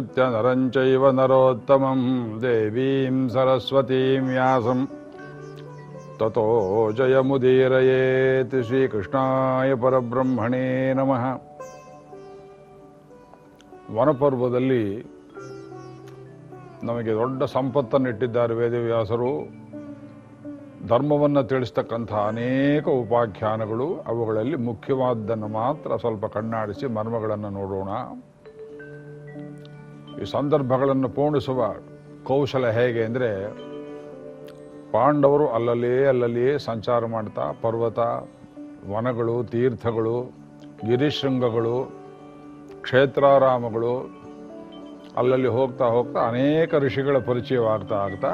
ನಾರಾಯಣಂ नरञ्चैव ನರೋತ್ತಮಂ ದೇವೀಂ ಸರಸ್ವತೀಂ ವ್ಯಾಸಂ ತತೋ ಜಯಮುದೀರಯೇತ್ ಶ್ರೀಕೃಷ್ಣಾಯ ಪರಬ್ರಹ್ಮಣೇ ನಮಃ ವನಪರ್ವದಲ್ಲಿ ನಮಗೆ ದೊಡ್ಡ ಸಂಪತ್ತನ್ನು ಇಟ್ಟಿದ್ದಾರೆ ವೇದವ್ಯಾಸರು. ಧರ್ಮವನ್ನು ತಿಳಿಸ್ತಕ್ಕಂಥ ಅನೇಕ ಉಪಾಖ್ಯಾನಗಳು ಅವುಗಳಲ್ಲಿ ಮುಖ್ಯವಾದ್ದನ್ನು ಮಾತ್ರ ಸ್ವಲ್ಪ ಕಣ್ಣಾಡಿಸಿ ಮರ್ಮಗಳನ್ನು ನೋಡೋಣ. ಈ ಸಂದರ್ಭಗಳನ್ನು ಪೂರ್ಣಿಸುವ ಕೌಶಲ ಹೇಗೆ ಅಂದರೆ ಪಾಂಡವರು ಅಲ್ಲಲ್ಲಿಯೇ ಅಲ್ಲಲ್ಲಿಯೇ ಸಂಚಾರ ಮಾಡ್ತಾ ಪರ್ವತ, ವನಗಳು, ತೀರ್ಥಗಳು, ಗಿರಿಶೃಂಗಗಳು, ಕ್ಷೇತ್ರಾರಾಮಗಳು ಅಲ್ಲಲ್ಲಿ ಹೋಗ್ತಾ ಹೋಗ್ತಾ ಅನೇಕ ಋಷಿಗಳ ಪರಿಚಯವಾಗ್ತಾ ಆಗ್ತಾ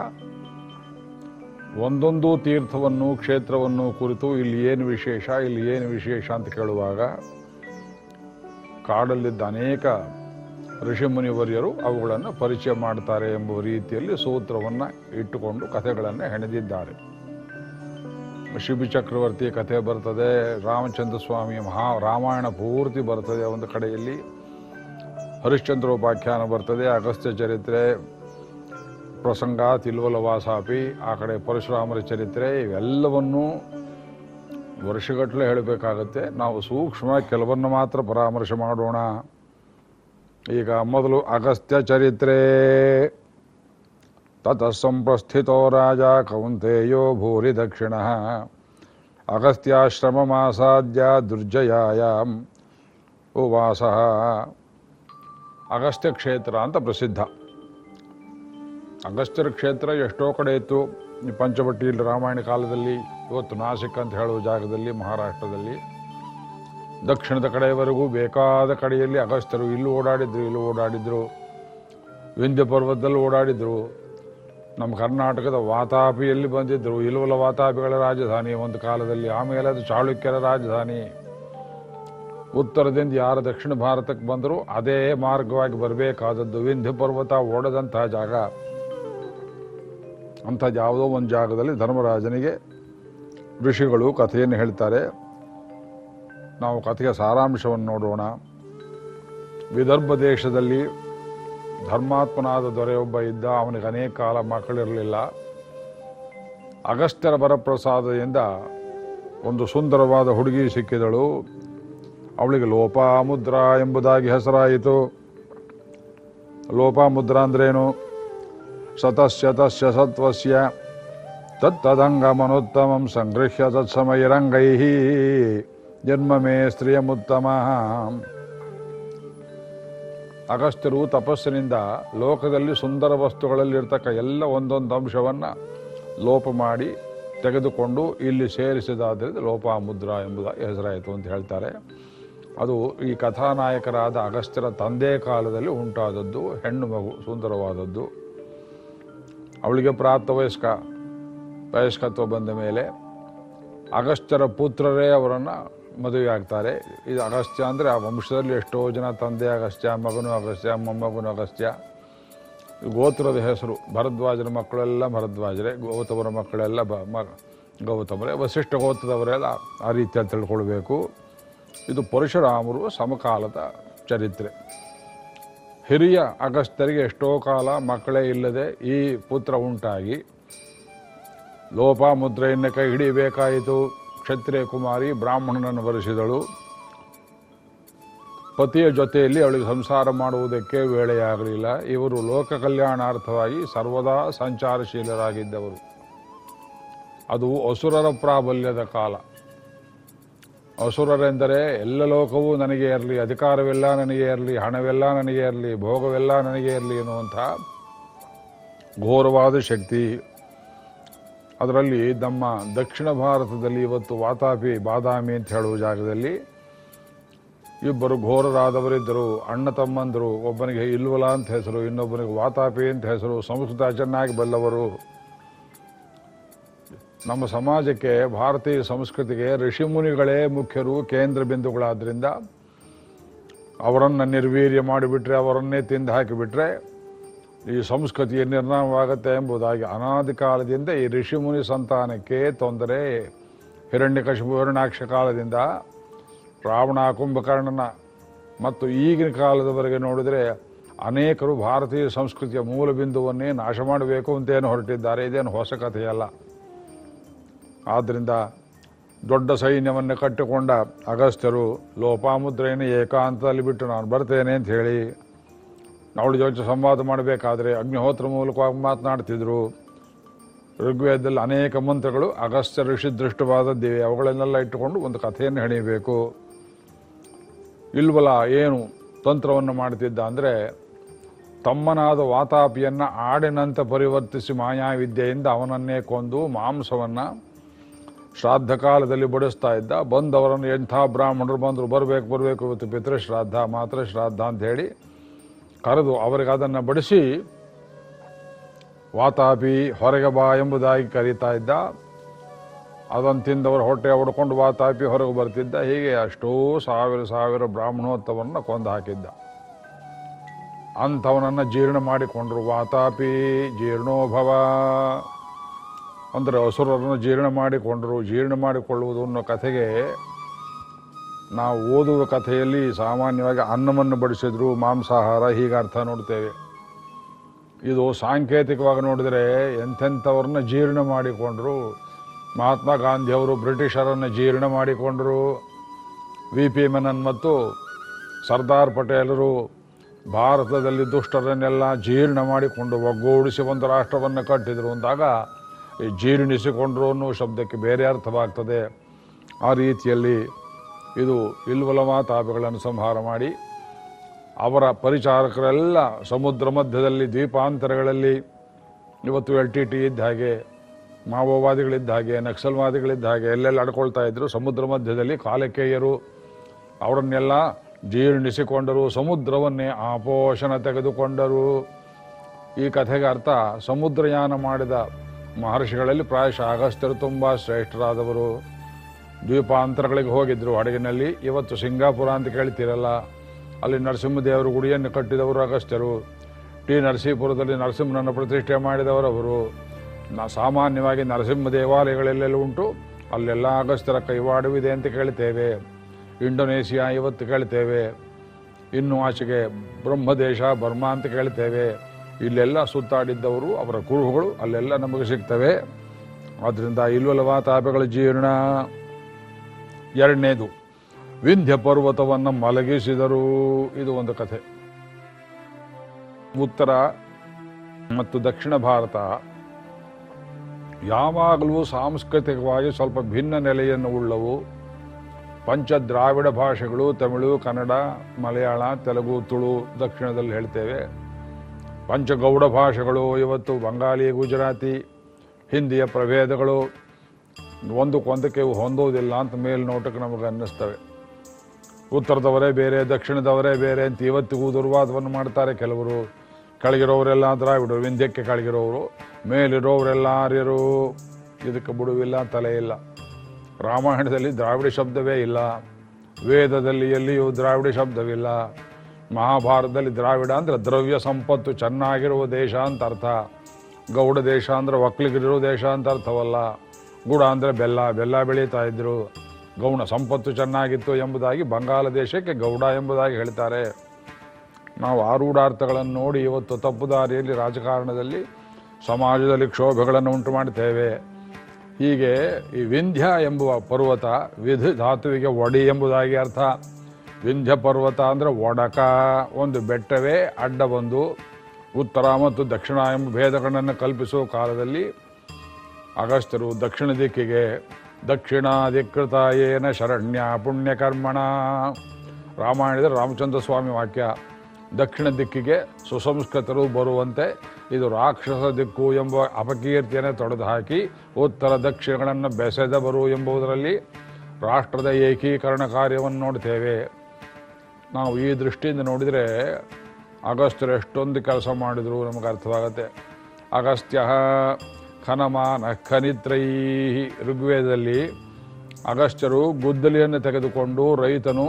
ಒಂದೊಂದು ತೀರ್ಥವನ್ನು ಕ್ಷೇತ್ರವನ್ನು ಕುರಿತು ಇಲ್ಲಿ ಏನು ವಿಶೇಷ, ಇಲ್ಲಿ ಏನು ವಿಶೇಷ ಅಂತ ಕೇಳುವಾಗ ಕಾಡಲ್ಲಿದ್ದ ಅನೇಕ ಋಷಿಮುನಿವರ್ಯರು ಅವುಗಳನ್ನು ಪರಿಚಯ ಮಾಡ್ತಾರೆ ಎಂಬ ರೀತಿಯಲ್ಲಿ ಸೂತ್ರವನ್ನು ಇಟ್ಟುಕೊಂಡು ಕಥೆಗಳನ್ನು ಹೆಣೆದಿದ್ದಾರೆ. ಶಿಬಿ ಚಕ್ರವರ್ತಿ ಕಥೆ ಬರ್ತದೆ ರಾಮಚಂದ್ರ ಸ್ವಾಮಿ ಮಹಾ ರಾಮಾಯಣ ಪೂರ್ತಿ ಬರ್ತದೆ ಒಂದು ಕಡೆಯಲ್ಲಿ. ಹರಿಶ್ಚಂದ್ರೋಪಾಖ್ಯಾನ ಬರ್ತದೆ, ಅಗಸ್ತ್ಯ ಚರಿತ್ರೆ ಪ್ರಸಂಗ ತಿಲ್ವಲ ವಾಸಾಪಿ ಆ ಕಡೆ ಪರಶುರಾಮರ ಚರಿತ್ರೆ, ಇವೆಲ್ಲವನ್ನೂ ವರ್ಷಗಟ್ಟಲೆ ಹೇಳಬೇಕಾಗತ್ತೆ. ನಾವು ಸೂಕ್ಷ್ಮ ಕೆಲವನ್ನು ಮಾತ್ರ ಪರಾಮರ್ಶೆ ಮಾಡೋಣ. ಈಗ ಮೊದಲು ಅಗಸ್ತ್ಯ ಚರಿತ್ರೆ. ತತಃ ಸಂಪ್ರಸ್ಥಿತೋ ರಾಜ ಕೌಂತೆಯೋ ಭೂರಿ ದಕ್ಷಿಣ. ಅಗಸ್ತ್ಯಾಶ್ರಮಮಾಸಾದ್ಯ ದುರ್ಜಯಾಯ. ಉವಾಸ. ಅಗಸ್ತ್ಯ ಕ್ಷೇತ್ರ ಅಂತ ಪ್ರಸಿದ್ಧ. ಅಗಸ್ತ್ಯರ ಕ್ಷೇತ್ರ ಎಷ್ಟೋ ಕಡೆ ಇತ್ತು. ಪಂಚವಟಿಯಲ್ಲಿ ರಾಮಾಯಣ ಕಾಲದಲ್ಲಿ, ಇವತ್ತು ನಾಸಿಕ್ ಅಂತ ಹೇಳುವ ಜಾಗದಲ್ಲಿ, ಮಹಾರಾಷ್ಟ್ರದಲ್ಲಿ. ದಕ್ಷಿಣದ ಕಡೆಯವರೆಗೂ ಬೇಕಾದ ಕಡೆಯಲ್ಲಿ ಅಗಸ್ತ್ಯರು ಇಲ್ಲಿ ಓಡಾಡಿದ್ರು ಇಲ್ಲಿ ಓಡಾಡಿದ್ರು. ವಿಂಧ್ಯ ಪರ್ವತದಲ್ಲಿ ಓಡಾಡಿದ್ರು. ನಮ್ಮ ಕರ್ನಾಟಕದ ವಾತಾಪಿಯಲ್ಲಿ ಬಂದಿದ್ದರು ಇಲ್ಲವಲ್ಲ ವಾತಾಪಿಗಳ ರಾಜಧಾನಿ ಒಂದು ಕಾಲದಲ್ಲಿ, ಆಮೇಲೆ ಅದು ಚಾಳುಕ್ಯರ ರಾಜಧಾನಿ. ಉತ್ತರದಿಂದ ಯಾರು ದಕ್ಷಿಣ ಭಾರತಕ್ಕೆ ಬಂದರೂ ಅದೇ ಮಾರ್ಗವಾಗಿ ಬರಬೇಕಾದದ್ದು ವಿಂಧ್ಯ ಪರ್ವತ ಓಡದಂತಹ ಜಾಗ. ಅಂಥ ಯಾವುದೋ ಒಂದು ಜಾಗದಲ್ಲಿ ಧರ್ಮರಾಜನಿಗೆ ಋಷಿಗಳು ಕಥೆಯನ್ನು ಹೇಳ್ತಾರೆ. ನಾವು ಕಥೆಯ ಸಾರಾಂಶವನ್ನು ನೋಡೋಣ. ವಿದರ್ಭ ದೇಶದಲ್ಲಿ ಧರ್ಮಾತ್ಮನಾದ ದೊರೆಯೊಬ್ಬ ಇದ್ದ ಅವನಿಗೆ ಅನೇಕ ಕಾಲ ಮಕ್ಕಳಿರಲಿಲ್ಲ. ಅಗಸ್ತ್ಯರ ವರಪ್ರಸಾದದಿಂದ ಒಂದು ಸುಂದರವಾದ ಹುಡುಗಿ ಸಿಕ್ಕಿದಳು. ಅವಳಿಗೆ ಲೋಪಾಮುದ್ರ ಎಂಬುದಾಗಿ ಹೆಸರಾಯಿತು. ಲೋಪಾಮುದ್ರ ಅಂದ್ರೇನು? ಸತಸ್ಯ ತಸ್ಯ ಸತ್ವಸ್ಯ ತತ್ತದಂಗಮನುತ್ತಮಂ ಸಂಗೃಹ್ಯ ತತ್ಸಮಯರಂಗೈ ಜನ್ಮ ಮೇ ಸ್ತ್ರೀಯಮುತ್ತಮ. ಅಗಸ್ತ್ಯರು ತಪಸ್ಸಿನಿಂದ ಲೋಕದಲ್ಲಿ ಸುಂದರ ವಸ್ತುಗಳಲ್ಲಿರ್ತಕ್ಕ ಎಲ್ಲ ಒಂದೊಂದು ಅಂಶವನ್ನು ಲೋಪ ಮಾಡಿ ತೆಗೆದುಕೊಂಡು ಇಲ್ಲಿ ಸೇರಿಸಿದಾದ್ರಿಂದ ಲೋಪಾಮುದ್ರ ಎಂಬುದ ಹೆಸರಾಯಿತು ಅಂತ ಹೇಳ್ತಾರೆ. ಅದು ಈ ಕಥಾನಾಯಕರಾದ ಅಗಸ್ತ್ಯರ ತಂದೆ ಕಾಲದಲ್ಲಿ ಉಂಟಾದದ್ದು, ಹೆಣ್ಣು ಮಗು ಸುಂದರವಾದದ್ದು. ಅವಳಿಗೆ ಪ್ರಾಪ್ತ ವಯಸ್ಕ ವಯಸ್ಕತ್ವ ಬಂದ ಮೇಲೆ ಅಗಸ್ತ್ಯರ ಪುತ್ರರೇ ಅವರನ್ನು ಮದುವೆ ಆಗ್ತಾರೆ ಇದು ಅಗಸ್ತ್ಯ ಅಂದರೆ ಆ ವಂಶದಲ್ಲಿ ಎಷ್ಟೋ ಜನ ತಂದೆ ಅಗಸ್ತ್ಯ ಮಗನು ಅಗಸ್ತ್ಯ ಮೊಮ್ಮಗನು ಅಗಸ್ತ್ಯ ಗೋತ್ರದ ಹೆಸರು ಭರದ್ವಾಜರ ಮಕ್ಕಳೆಲ್ಲ ಭರದ್ವಾಜರೇ ಗೌತಮರ ಮಕ್ಕಳೆಲ್ಲ ಬ, ಮ, ಗೌತಮರೇ, ವಸಿಷ್ಠ ಗೋತ್ರದವರೆಲ್ಲ ಆ ರೀತಿಯಲ್ಲಿ ತಿಳ್ಕೊಳ್ಬೇಕು. ಇದು ಪರಶುರಾಮರು ಸಮಕಾಲದ ಚರಿತ್ರೆ. ಹಿರಿಯ ಅಗಸ್ತ್ಯರಿಗೆ ಎಷ್ಟೋ ಕಾಲ ಮಕ್ಕಳೇ ಇಲ್ಲದೆ ಈ ಪುತ್ರ ಉಂಟಾಗಿ ಲೋಪಾಮುದ್ರೆಯನ್ನು ಕೈ ಹಿಡಿಬೇಕಾಯಿತು ಕ್ಷತ್ರಿಯ ಕುಮಾರಿ ಬ್ರಾಹ್ಮಣನನ್ನು ಬರೆಸಿದಳು ಪತಿಯ ಜೊತೆಯಲ್ಲಿ ಅವಳಿಗೆ ಸಂಸಾರ ಮಾಡುವುದಕ್ಕೆ ವೇಳೆಯಾಗಲಿಲ್ಲ. ಇವರು ಲೋಕ ಕಲ್ಯಾಣಾರ್ಥವಾಗಿ ಸರ್ವದಾ ಸಂಚಾರಶೀಲರಾಗಿದ್ದವರು. ಅದು ಅಸುರರ ಪ್ರಾಬಲ್ಯದ ಕಾಲ. ಅಸುರರೆಂದರೆ ಎಲ್ಲ ಲೋಕವೂ ನನಗೆ ಇರಲಿ, ಅಧಿಕಾರವೆಲ್ಲ ನನಗೆ ಇರಲಿ, ಹಣವೆಲ್ಲ ನನಗೆ ಇರಲಿ, ಭೋಗವೆಲ್ಲ ನನಗೆ ಇರಲಿ ಎನ್ನುವಂಥ ಘೋರವಾದ ಶಕ್ತಿ ಅದರಲ್ಲಿ ನಮ್ಮ ದಕ್ಷಿಣ ಭಾರತದಲ್ಲಿ ಇವತ್ತು ವಾತಾಪಿ ಬಾದಾಮಿ ಅಂತ ಹೇಳುವ ಜಾಗದಲ್ಲಿ ಇಬ್ಬರು ಘೋರರಾದವರಿದ್ದರು, ಅಣ್ಣ ತಮ್ಮಂದರು, ಒಬ್ಬನಿಗೆ ಇಲ್ವಲ ಅಂತ ಹೆಸರು, ಇನ್ನೊಬ್ಬನಿಗೆ ವಾತಾಪಿ ಅಂತ ಹೆಸರು, ಸಂಸ್ಕೃತ ಚೆನ್ನಾಗಿ ಬಲ್ಲವರು. ನಮ್ಮ ಸಮಾಜಕ್ಕೆ, ಭಾರತೀಯ ಸಂಸ್ಕೃತಿಗೆ ಋಷಿಮುನಿಗಳೇ ಮುಖ್ಯರು, ಕೇಂದ್ರ ಬಿಂದುಗಳಾದ್ರಿಂದ ಅವರನ್ನು ನಿರ್ವೀರ್ಯ ಮಾಡಿಬಿಟ್ರೆ, ಅವರನ್ನೇ ತಿಂದು ಹಾಕಿಬಿಟ್ರೆ ಈ ಸಂಸ್ಕೃತಿಯ ನಿರ್ನಾಮವಾಗುತ್ತೆ ಎಂಬುದಾಗಿ ಅನಾದಿ ಕಾಲದಿಂದ ಈ ಋಷಿಮುನಿ ಸಂತಾನಕ್ಕೆ ತೊಂದರೆ. ಹಿರಣ್ಯಕಶಿಪು ಹಿರಣ್ಯಾಕ್ಷ ಕಾಲದಿಂದ ರಾವಣ ಕುಂಭಕರ್ಣನ ಮತ್ತು ಈಗಿನ ಕಾಲದವರೆಗೆ ನೋಡಿದರೆ ಅನೇಕರು ಭಾರತೀಯ ಸಂಸ್ಕೃತಿಯ ಮೂಲ ಬಿಂದುವನ್ನೇ ನಾಶ ಮಾಡಬೇಕು ಅಂತೇನು ಹೊರಟಿದ್ದಾರೆ. ಇದೇನು ಹೊಸ ಕಥೆಯಲ್ಲ. ಆದ್ದರಿಂದ ದೊಡ್ಡ ಸೈನ್ಯವನ್ನು ಕಟ್ಟಿಕೊಂಡ ಅಗಸ್ತ್ಯರು ಲೋಪಾಮುದ್ರೆಯನ್ನು ಏಕಾಂತದಲ್ಲಿ ಬಿಟ್ಟು ನಾನು ಬರ್ತೇನೆ ಅಂತ ಹೇಳಿ ಅವಳ ಜೊತೆ ಸಂವಾದ ಮಾಡಬೇಕಾದ್ರೆ ಅಗ್ನಿಹೋತ್ರ ಮೂಲಕವಾಗಿ ಮಾತನಾಡ್ತಿದ್ರು. ಋಗ್ವೇದದಲ್ಲಿ ಅನೇಕ ಮಂತ್ರಗಳು ಅಗಸ್ತ್ಯ ಋಷಿ ದೃಷ್ಟವಾದದ್ದಿವೆ. ಅವುಗಳನ್ನೆಲ್ಲ ಇಟ್ಟುಕೊಂಡು ಒಂದು ಕಥೆಯನ್ನು ಹೆಣೀಬೇಕು ಇಲ್ವಲ್ಲ, ಏನು ತಂತ್ರವನ್ನು ಮಾಡ್ತಿದ್ದ ಅಂದರೆ ತಮ್ಮನಾದ ವಾತಾಪಿಯನ್ನು ಆಡಿನಂತೆ ಪರಿವರ್ತಿಸಿ ಮಾಯಾವಿದ್ಯೆಯಿಂದ ಅವನನ್ನೇ ಕೊಂದು ಮಾಂಸವನ್ನು ಶ್ರಾದ್ದ ಕಾಲದಲ್ಲಿ ಬಡಿಸ್ತಾ ಇದ್ದ. ಬಂದವರನ್ನು ಎಂಥ ಬ್ರಾಹ್ಮಣರು ಬಂದರು, ಬರಬೇಕು ಬರಬೇಕು ಇವತ್ತು ಪಿತೃಶ್ರಾದ್ದ ಮಾತ್ರ ಶ್ರಾದ್ದ ಅಂತ ಹೇಳಿ ಕರೆದು ಅವರಿಗೆ ಅದನ್ನು ಬಡಿಸಿ, ವಾತಾಪಿ ಹೊರಗೆ ಬಾ ಎಂಬುದಾಗಿ ಕರೀತಾ ಇದ್ದ. ಅದನ್ನು ತಿಂದವರು ಹೊಟ್ಟೆ ಹೊಡ್ಕೊಂಡು ವಾತಾಪಿ ಹೊರಗೆ ಬರ್ತಿದ್ದ. ಹೀಗೆ ಅಷ್ಟೋ ಸಾವಿರ ಸಾವಿರ ಬ್ರಾಹ್ಮಣೋತ್ತವನ್ನು ಕೊಂದು ಹಾಕಿದ್ದ. ಅಂಥವನನ್ನು ಜೀರ್ಣ ಮಾಡಿಕೊಂಡ್ರು. ವಾತಾಪಿ ಜೀರ್ಣೋಭವ ಅಂದರೆ ಅಸುರರನ್ನು ಜೀರ್ಣ ಮಾಡಿಕೊಂಡರು. ಜೀರ್ಣ ಮಾಡಿಕೊಳ್ಳುವುದು ಅನ್ನೋ ಕಥೆಗೆ ನಾವು ಓದುವ ಕಥೆಯಲ್ಲಿ ಸಾಮಾನ್ಯವಾಗಿ ಅನ್ನವನ್ನು ಬಡಿಸಿದ್ರು, ಮಾಂಸಾಹಾರ, ಹೀಗೆ ಅರ್ಥ ನೋಡ್ತೇವೆ. ಇದು ಸಾಂಕೇತಿಕವಾಗಿ ನೋಡಿದರೆ ಎಂಥೆಂಥವ್ರನ್ನ ಜೀರ್ಣ ಮಾಡಿಕೊಂಡ್ರು. ಮಹಾತ್ಮ ಗಾಂಧಿಯವರು ಬ್ರಿಟಿಷರನ್ನು ಜೀರ್ಣ ಮಾಡಿಕೊಂಡರು. ವಿ ಪಿ ಮೆನನ್ ಮತ್ತು ಸರ್ದಾರ್ ಪಟೇಲರು ಭಾರತದಲ್ಲಿ ದುಷ್ಟರನ್ನೆಲ್ಲ ಜೀರ್ಣ ಮಾಡಿಕೊಂಡು ಒಗ್ಗೂಡಿಸಿ ಒಂದು ರಾಷ್ಟ್ರವನ್ನು ಕಟ್ಟಿದರು ಅಂದಾಗ, ಈ ಜೀರ್ಣಿಸಿಕೊಂಡ್ರು ಅನ್ನೋ ಶಬ್ದಕ್ಕೆ ಬೇರೆ ಅರ್ಥವಾಗ್ತದೆ. ಆ ರೀತಿಯಲ್ಲಿ ಇದು ಇಲ್ವಲಮ ತಾಪಗಳನ್ನು ಸಂಹಾರ ಮಾಡಿ ಅವರ ಪರಿಚಾರಕರೆಲ್ಲ ಸಮುದ್ರ ಮಧ್ಯದಲ್ಲಿ ದ್ವೀಪಾಂತರಗಳಲ್ಲಿ ಇವತ್ತು ಎಲ್ ಟಿ ಟಿ ಇದ್ದ ಹಾಗೆ, ಮಾವೋವಾದಿಗಳಿದ್ದ ಹಾಗೆ, ನಕ್ಸಲ್ವಾದಿಗಳಿದ್ದ ಹಾಗೆ ಎಲ್ಲೆಲ್ಲ ಅಡ್ಕೊಳ್ತಾ ಇದ್ದರು ಸಮುದ್ರ ಮಧ್ಯದಲ್ಲಿ ಕಾಲಕೇಯರು ಅವರನ್ನೆಲ್ಲ ಜೀರ್ಣಿಸಿಕೊಂಡರು, ಸಮುದ್ರವನ್ನೇ ಆಪೋಷಣ ತೆಗೆದುಕೊಂಡರು. ಈ ಕಥೆಗೆ ಅರ್ಥ, ಸಮುದ್ರಯಾನ ಮಾಡಿದ ಮಹರ್ಷಿಗಳಲ್ಲಿ ಪ್ರಾಯಶಃ ಅಗಸ್ತ್ಯರು ತುಂಬ ಶ್ರೇಷ್ಠರಾದವರು. ದ್ವೀಪಾಂತರಗಳಿಗೆ ಹೋಗಿದ್ರು. ಹಡಗಿನಲ್ಲಿ ಇವತ್ತು ಸಿಂಗಾಪುರ ಅಂತ ಕೇಳ್ತೀರಲ್ಲ, ಅಲ್ಲಿ ನರಸಿಂಹದೇವರು ಗುಡಿಯನ್ನು ಕಟ್ಟಿದವರು ಅಗಸ್ತ್ಯರು. ಟಿ ನರಸೀಪುರದಲ್ಲಿ ನರಸಿಂಹನನ್ನು ಪ್ರತಿಷ್ಠೆ ಮಾಡಿದವರವರು ನಾ ಸಾಮಾನ್ಯವಾಗಿ ನರಸಿಂಹ ದೇವಾಲಯಗಳೆಲ್ಲೆಲ್ಲ ಉಂಟು, ಅಲ್ಲೆಲ್ಲ ಅಗಸ್ತ್ಯರ ಕೈವಾಡುವಿದೆ ಅಂತ ಕೇಳ್ತೇವೆ. ಇಂಡೋನೇಷಿಯಾ ಇವತ್ತು ಕೇಳ್ತೇವೆ. ಇನ್ನು ಆಚೆಗೆ ಬ್ರಹ್ಮದೇಶ, ಬರ್ಮಾ ಅಂತ ಕೇಳ್ತೇವೆ. ಇಲ್ಲೆಲ್ಲ ಸುತ್ತಾಡಿದ್ದವರು, ಅವರ ಕುರುಹುಗಳು ಅಲ್ಲೆಲ್ಲ ನಮಗೆ ಸಿಗ್ತವೆ. ಆದ್ದರಿಂದ ಇಲ್ವಲವಾ ತಾಪೆಗಳ ಜೀರ್ಣ. ಎರಡನೇದು, ವಿಂಧ್ಯ ಪರ್ವತವನ್ನು ಮಲಗಿಸಿದರು. ಇದು ಒಂದು ಕಥೆ. ಉತ್ತರ ಮತ್ತು ದಕ್ಷಿಣ ಭಾರತ ಯಾವಾಗಲೂ ಸಾಂಸ್ಕೃತಿಕವಾಗಿ ಸ್ವಲ್ಪ ಭಿನ್ನ ನೆಲೆಯನ್ನು ಉಳ್ಳವು. ಪಂಚ ದ್ರಾವಿಡ ಭಾಷೆಗಳು ತಮಿಳು, ಕನ್ನಡ, ಮಲಯಾಳ, ತೆಲುಗು, ತುಳು ದಕ್ಷಿಣದಲ್ಲಿ ಹೇಳ್ತೇವೆ. ಪಂಚಗೌಡ ಭಾಷೆಗಳು ಇವತ್ತು ಬಂಗಾಳಿ, ಗುಜರಾತಿ, ಹಿಂದಿಯ ಪ್ರಭೇದಗಳು. ಒಂದಕ್ಕೊಂದಕ್ಕೆ ಕೊಂದಕ್ಕೆ ಹೊಂದೋದಿಲ್ಲ ಅಂತ ಮೇಲ್ನೋಟಕ್ಕೆ ನಮಗೆ ಅನ್ನಿಸ್ತವೆ. ಉತ್ತರದವರೇ ಬೇರೆ, ದಕ್ಷಿಣದವರೇ ಬೇರೆ ಅಂತ ಇವತ್ತಿಗೂ ದುರ್ವಾದವನ್ನು ಮಾಡ್ತಾರೆ ಕೆಲವರು. ಕೆಳಗಿರೋರೆಲ್ಲ ದ್ರಾವಿಡರು ವಿಂಧ್ಯಕ್ಕೆ ಕಳಗಿರೋರು. ಮೇಲಿರೋರೆಲ್ಲ ಆರ್ಯರು. ಇದಕ್ಕೆ ಬಿಡುವಿಲ್ಲ, ತಲೆ ಇಲ್ಲ. ರಾಮಾಯಣದಲ್ಲಿ ದ್ರಾವಿಡ ಶಬ್ದವೇ ಇಲ್ಲ. ವೇದದಲ್ಲಿ ಎಲ್ಲಿಯೂ ದ್ರಾವಿಡ ಶಬ್ದವಿಲ್ಲ. ಮಹಾಭಾರತದಲ್ಲಿ ದ್ರಾವಿಡ ಅಂದರೆ ದ್ರವ್ಯ ಸಂಪತ್ತು, ಚೆನ್ನಾಗಿರುವ ದೇಶ ಅಂತ ಅರ್ಥ. ಗೌಡ ದೇಶ ಅಂದರೆ ಒಕ್ಕಲಿಗರಿರೋ ದೇಶ ಅಂತ ಅರ್ಥವಲ್ಲ. ಗುಡ ಅಂದರೆ ಬೆಲ್ಲ ಬೆಲ್ಲ ಬೆಳೀತಾ ಇದ್ರು. ಗೌಣ ಸಂಪತ್ತು ಚೆನ್ನಾಗಿತ್ತು ಎಂಬುದಾಗಿ ಬಂಗಾಳ ದೇಶಕ್ಕೆ ಗೌಡ ಎಂಬುದಾಗಿ ಹೇಳ್ತಾರೆ. ನಾವು ಆರೂಢಾರ್ಥಗಳನ್ನು ನೋಡಿ ಇವತ್ತು ತಪ್ಪು ದಾರಿಯಲ್ಲಿ ರಾಜಕಾರಣದಲ್ಲಿ, ಸಮಾಜದಲ್ಲಿ ಕ್ಷೋಭೆಗಳನ್ನು ಉಂಟು ಮಾಡುತ್ತೇವೆ. ಹೀಗೆ ಈ ವಿಂಧ್ಯ ಎಂಬುವ ಪರ್ವತ ವಿಧಿ ಧಾತುವಿಗೆ ಒಡಿ ಎಂಬುದಾಗಿ ಅರ್ಥ. ವಿಂಧ್ಯ ಪರ್ವತ ಅಂದರೆ ಒಡಕ, ಒಂದು ಬೆಟ್ಟವೇ ಅಡ್ಡ ಬಂದು ಉತ್ತರ ಮತ್ತು ದಕ್ಷಿಣ ಎಂಬ ಭೇದಗಳನ್ನು ಕಲ್ಪಿಸುವ ಕಾಲದಲ್ಲಿ ಅಗಸ್ತ್ಯರು ದಕ್ಷಿಣ ದಿಕ್ಕಿಗೆ ದಕ್ಷಿಣಾಧಿಕೃತ ಏನ ಶರಣ್ಯ ಪುಣ್ಯಕರ್ಮಣ. ರಾಮಾಯಣದ ರಾಮಚಂದ್ರ ಸ್ವಾಮಿ ವಾಕ್ಯ, ದಕ್ಷಿಣ ದಿಕ್ಕಿಗೆ ಸುಸಂಸ್ಕೃತರು ಬರುವಂತೆ ಇದು ರಾಕ್ಷಸ ದಿಕ್ಕು ಎಂಬ ಅಪಕೀರ್ತಿಯನ್ನು ತೊಡೆದು ಹಾಕಿ ಉತ್ತರ ದಕ್ಷಿಣಗಳನ್ನು ಬೆಸೆದವರು ಎಂಬುದರಲ್ಲಿ ರಾಷ್ಟ್ರದ ಏಕೀಕರಣ ಕಾರ್ಯವನ್ನು ನೋಡ್ತೇವೆ. ನಾವು ಈ ದೃಷ್ಟಿಯಿಂದ ನೋಡಿದರೆ ಅಗಸ್ತ್ಯರು ಎಷ್ಟೊಂದು ಕೆಲಸ ಮಾಡಿದರೂ ನಮಗೆ ಅರ್ಥವಾಗುತ್ತೆ. ಅಗಸ್ತ್ಯ ಖನಮಾನ ಖನಿತ್ರೈ ಋಗ್ವೇದದಲ್ಲಿ ಅಗಸ್ತ್ಯರು ಗುದ್ದಲಿಯನ್ನು ತೆಗೆದುಕೊಂಡು ರೈತನು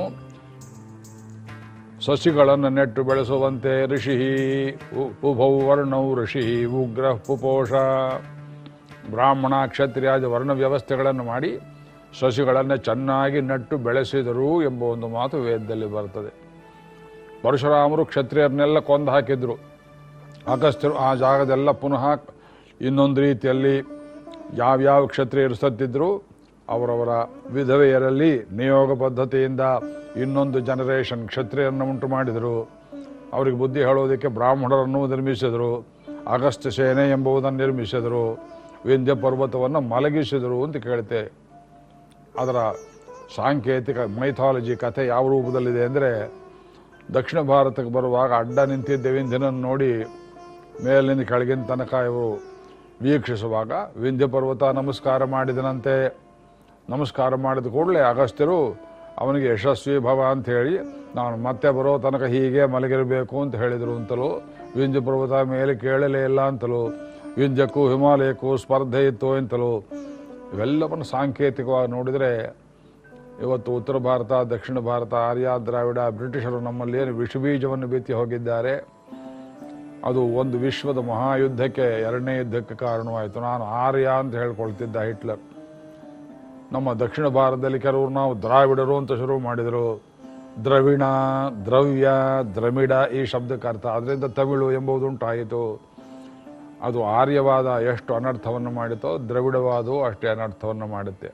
ಸಸಿಗಳನ್ನು ನೆಟ್ಟು ಬೆಳೆಸುವಂತೆ ಋಷಿ ಉಭೌ ವರ್ಣೌ ಋಷಿ ಉಗ್ರ ಪುಪೋಷ ಬ್ರಾಹ್ಮಣ ಕ್ಷತ್ರಿಯಾದ ವರ್ಣ ವ್ಯವಸ್ಥೆಗಳನ್ನು ಮಾಡಿ ಸಸಿಗಳನ್ನು ಚೆನ್ನಾಗಿ ನೆಟ್ಟು ಬೆಳೆಸಿದರು ಎಂಬ ಒಂದು ಮಾತು ವೇದದಲ್ಲಿ ಬರ್ತದೆ. ಪರಶುರಾಮರು ಕ್ಷತ್ರಿಯರನ್ನೆಲ್ಲ ಕೊಂದು ಹಾಕಿದ್ರು. ಅಗಸ್ತ್ಯರು ಆ ಜಾಗದೆಲ್ಲ ಪುನಃ ಇನ್ನೊಂದು ರೀತಿಯಲ್ಲಿ ಯಾವ್ಯಾವ ಕ್ಷತ್ರಿಯರು ಸತ್ತಿದ್ರು ಅವರವರ ವಿಧವೆಯರಲ್ಲಿ ನಿಯೋಗ ಪದ್ಧತಿಯಿಂದ ಇನ್ನೊಂದು ಜನರೇಷನ್ ಕ್ಷತ್ರಿಯರನ್ನು ಉಂಟು ಮಾಡಿದರು. ಅವರಿಗೆ ಬುದ್ಧಿ ಹೇಳೋದಕ್ಕೆ ಬ್ರಾಹ್ಮಣರನ್ನು ನಿರ್ಮಿಸಿದರು. ಅಗಸ್ತ್ಯ ಸೇನೆ ಎಂಬುದನ್ನು ನಿರ್ಮಿಸಿದರು. ವಿಂಧ್ಯ ಪರ್ವತವನ್ನು ಮಲಗಿಸಿದರು ಅಂತ ಕೇಳ್ತೆ ಅದರ ಸಾಂಕೇತಿಕ ಮೈಥಾಲಜಿ ಕಥೆ ಯಾವ ರೂಪದಲ್ಲಿದೆ ಅಂದರೆ ದಕ್ಷಿಣ ಭಾರತಕ್ಕೆ ಬರುವಾಗ ಅಡ್ಡ ನಿಂತಿದ್ದ ವಿಂಧ್ಯನನ್ನು ನೋಡಿ ಮೇಲಿನಿಂದ ಕೆಳಗಿನ ತನಕ ಇವರು ವೀಕ್ಷಿಸುವಾಗ ವಿಂಧ್ಯ ಪರ್ವತ ನಮಸ್ಕಾರ ಮಾಡಿದನಂತೆ. ನಮಸ್ಕಾರ ಮಾಡಿದ ಕೂಡಲೇ ಅಗಸ್ತ್ಯರು ಅವನಿಗೆ ಯಶಸ್ವಿ ಭವ ಅಂತ ಹೇಳಿ, ನಾನು ಮತ್ತೆ ಬರೋ ತನಕ ಹೀಗೆ ಮಲಗಿರಬೇಕು ಅಂತ ಹೇಳಿದರು ಅಂತಲೂ, ವಿಂಧ್ಯ ಪರ್ವತ ಮೇಲೆ ಕೇಳಲೇ ಇಲ್ಲ ಅಂತಲೂ, ವಿಂಧ್ಯಕ್ಕೂ ಹಿಮಾಲಯಕ್ಕೂ ಸ್ಪರ್ಧೆ ಇತ್ತು ಅಂತಲೂ, ಇವೆಲ್ಲವನ್ನು ಸಾಂಕೇತಿಕವಾಗಿ ನೋಡಿದರೆ, ಇವತ್ತು ಉತ್ತರ ಭಾರತ, ದಕ್ಷಿಣ ಭಾರತ, ಆರ್ಯ, ದ್ರಾವಿಡ, ಬ್ರಿಟಿಷರು ನಮ್ಮಲ್ಲಿ ಏನು ವಿಷಬೀಜವನ್ನು ಬಿತ್ತಿ ಹೋಗಿದ್ದಾರೆ. ಅದು ಒಂದು ವಿಶ್ವದ ಮಹಾಯುದ್ಧಕ್ಕೆ ಎರಡನೇ ಯುದ್ಧಕ್ಕೆ ಕಾರಣವಾಯಿತು. ನಾನು ಆರ್ಯ ಅಂತ ಹೇಳ್ಕೊಳ್ತಿದ್ದ ಹಿಟ್ಲರ್. ನಮ್ಮ ದಕ್ಷಿಣ ಭಾರತದಲ್ಲಿ ಕೆಲವರು ನಾವು ದ್ರಾವಿಡರು ಅಂತ ಶುರು ಮಾಡಿದರು. ದ್ರವಿಣ, ದ್ರವ್ಯ, ದ್ರಮಿಡ ಈ ಶಬ್ದಕ್ಕೆ ಅರ್ಥ. ಅದರಿಂದ ತಮಿಳು ಎಂಬುದುಂಟಾಯಿತು ಅದು ಆರ್ಯವಾದ ಎಷ್ಟು ಅನರ್ಥವನ್ನು ಮಾಡಿತೋ ದ್ರವಿಡವಾದವು ಅಷ್ಟೇ ಅನರ್ಥವನ್ನು ಮಾಡುತ್ತೆ.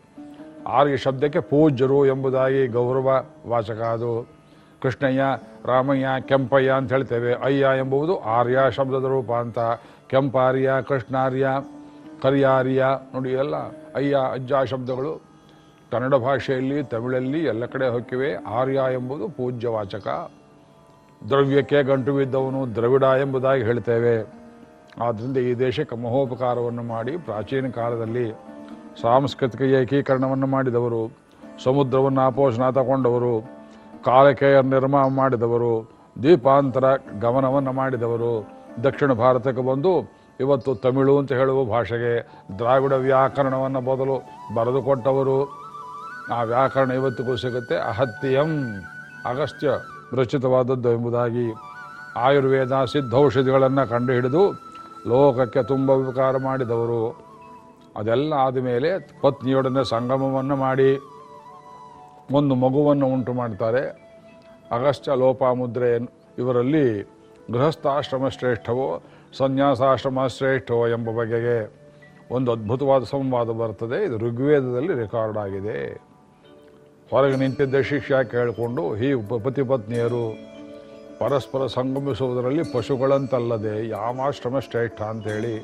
ಆರ್ಯ ಶಬ್ದಕ್ಕೆ ಪೂಜ್ಯರು ಎಂಬುದಾಗಿ ಗೌರವ ವಾಚಕ ಅದು. ಕೃಷ್ಣಯ್ಯ, ರಾಮಯ್ಯ, ಕೆಂಪಯ್ಯ ಅಂತ ಹೇಳ್ತೇವೆ. ಅಯ್ಯ ಎಂಬುದು ಆರ್ಯ ಶಬ್ದದ ರೂಪ ಅಂತ. ಕೆಂಪಾರ್ಯ, ಕೃಷ್ಣಾರ್ಯ, ಕರಿಯಾರ್ಯ, ನೋಡಿ ಎಲ್ಲ ಅಯ್ಯ, ಅಜ್ಜ ಶಬ್ದಗಳು ಕನ್ನಡ ಭಾಷೆಯಲ್ಲಿ, ತಮಿಳಲ್ಲಿ ಎಲ್ಲ ಕಡೆ ಹೊಕ್ಕಿವೆ ಆರ್ಯ ಎಂಬುದು ಪೂಜ್ಯವಾಚಕ. ದ್ರವ್ಯಕ್ಕೆ ಗಂಟು ಬಿದ್ದವನು ದ್ರವಿಡ ಎಂಬುದಾಗಿ ಹೇಳ್ತೇವೆ. ಆದ್ದರಿಂದ ಈ ದೇಶಕ್ಕೆ ಮಹೋಪಕಾರವನ್ನು ಮಾಡಿ ಪ್ರಾಚೀನ ಕಾಲದಲ್ಲಿ ಸಾಂಸ್ಕೃತಿಕ ಏಕೀಕರಣವನ್ನು ಮಾಡಿದವರು, ಸಮುದ್ರವನ್ನು ಆಪೋಷಣ ತಗೊಂಡವರು ಕಾಲಕೇಯ ನಿರ್ಮಾಣ ಮಾಡಿದವರು, ದೀಪಾಂತರ ಗಮನವನ್ನು ಮಾಡಿದವರು, ದಕ್ಷಿಣ ಭಾರತಕ್ಕೆ ಬಂದು ಇವತ್ತು ತಮಿಳು ಅಂತ ಹೇಳುವ ಭಾಷೆಗೆ ದ್ರಾವಿಡ ವ್ಯಾಕರಣವನ್ನು ಬದಲು ಬರೆದುಕೊಟ್ಟವರು ಆ ವ್ಯಾಕರಣ ಇವತ್ತಿಗೂ ಸಿಗುತ್ತೆ. ಅಹತ್ಯಂ ಅಗಸ್ತ್ಯ ರಚಿತವಾದದ್ದು ಎಂಬುದಾಗಿ ಆಯುರ್ವೇದ ಸಿದ್ಧೌಷಧಿಗಳನ್ನು ಕಂಡುಹಿಡಿದು ಲೋಕಕ್ಕೆ ತುಂಬ ಉಪಕಾರ ಮಾಡಿದವರು. ಅದೆಲ್ಲ ಆದಮೇಲೆ ಪತ್ನಿಯೊಡನೆ ಸಂಗಮವನ್ನು ಮಾಡಿ ಒಂದು ಮಗುವನ್ನು ಉಂಟು ಮಾಡ್ತಾರೆ. ಅಗಸ್ತ್ಯ ಲೋಪಾಮುದ್ರೆ ಇವರಲ್ಲಿ ಗೃಹಸ್ಥಾಶ್ರಮ ಶ್ರೇಷ್ಠವೋ, ಸನ್ಯಾಸಾಶ್ರಮ ಶ್ರೇಷ್ಠವೋ ಎಂಬ ಬಗೆಗೆ ಒಂದು ಅದ್ಭುತವಾದ ಸಂವಾದ ಬರ್ತದೆ. ಇದು ಋಗ್ವೇದದಲ್ಲಿ ರೆಕಾರ್ಡ್ ಆಗಿದೆ. ಹೊರಗೆ ನಿಂತಿದ್ದ ಶಿಷ್ಯ ಕೇಳಿಕೊಂಡು ಈ ಪತಿ ಪತ್ನಿಯರು, ಪರಸ್ಪರ ಸಂಗಮಿಸುವುದರಲ್ಲಿ ಪಶುಗಳಂತಲ್ಲದೆ ಯಾಮಾಶ್ರಮ ಶ್ರೇಷ್ಠ? ಅಂತೇಳಿ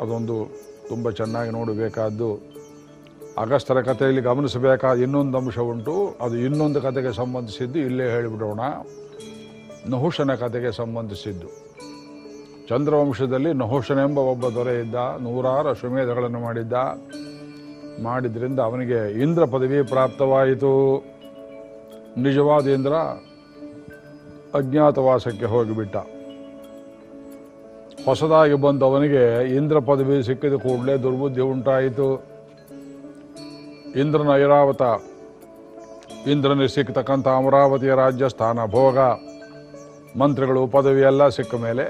ಅದೊಂದು ತುಂಬ ಚೆನ್ನಾಗಿ ನೋಡಬೇಕಾದ್ದು ಅಗಸ್ತರ ಕಥೆಯಲ್ಲಿ ಗಮನಿಸಬೇಕಾದ ಇನ್ನೊಂದು ಅಂಶ ಉಂಟು. ಅದು ಇನ್ನೊಂದು ಕಥೆಗೆ ಸಂಬಂಧಿಸಿದ್ದು ಇಲ್ಲೇ ಹೇಳಿಬಿಡೋಣ. ನಹುಷನ ಕಥೆಗೆ ಸಂಬಂಧಿಸಿದ್ದು. ಚಂದ್ರವಂಶದಲ್ಲಿ ನಹುಷನೆಂಬ ಒಬ್ಬ ದೊರೆ ಇದ್ದ, ನೂರಾರು ಅಶ್ವಮೇಧಗಳನ್ನು ಮಾಡಿದ್ದ. ಮಾಡಿದ್ರಿಂದ ಅವನಿಗೆ ಇಂದ್ರ ಪದವಿ ಪ್ರಾಪ್ತವಾಯಿತು. ನಿಜವಾದ ಇಂದ್ರ ಅಜ್ಞಾತವಾಸಕ್ಕೆ ಹೋಗಿಬಿಟ್ಟ. ಹೊಸದಾಗಿ ಬಂದವನಿಗೆ ಇಂದ್ರ ಪದವಿ ಸಿಕ್ಕಿದ ಕೂಡಲೇ ದುರ್ಬುದ್ಧಿ ಉಂಟಾಯಿತು. ಇಂದ್ರನ ಐರಾವತ, ಇಂದ್ರನಿಗೆ ಸಿಕ್ತಕ್ಕಂಥ ಅಮರಾವತಿಯ ರಾಜ್ಯ ಸ್ಥಾನ ಭೋಗ. ಮಂತ್ರಿಗಳು, ಪದವಿ ಎಲ್ಲ ಸಿಕ್ಕ ಮೇಲೆ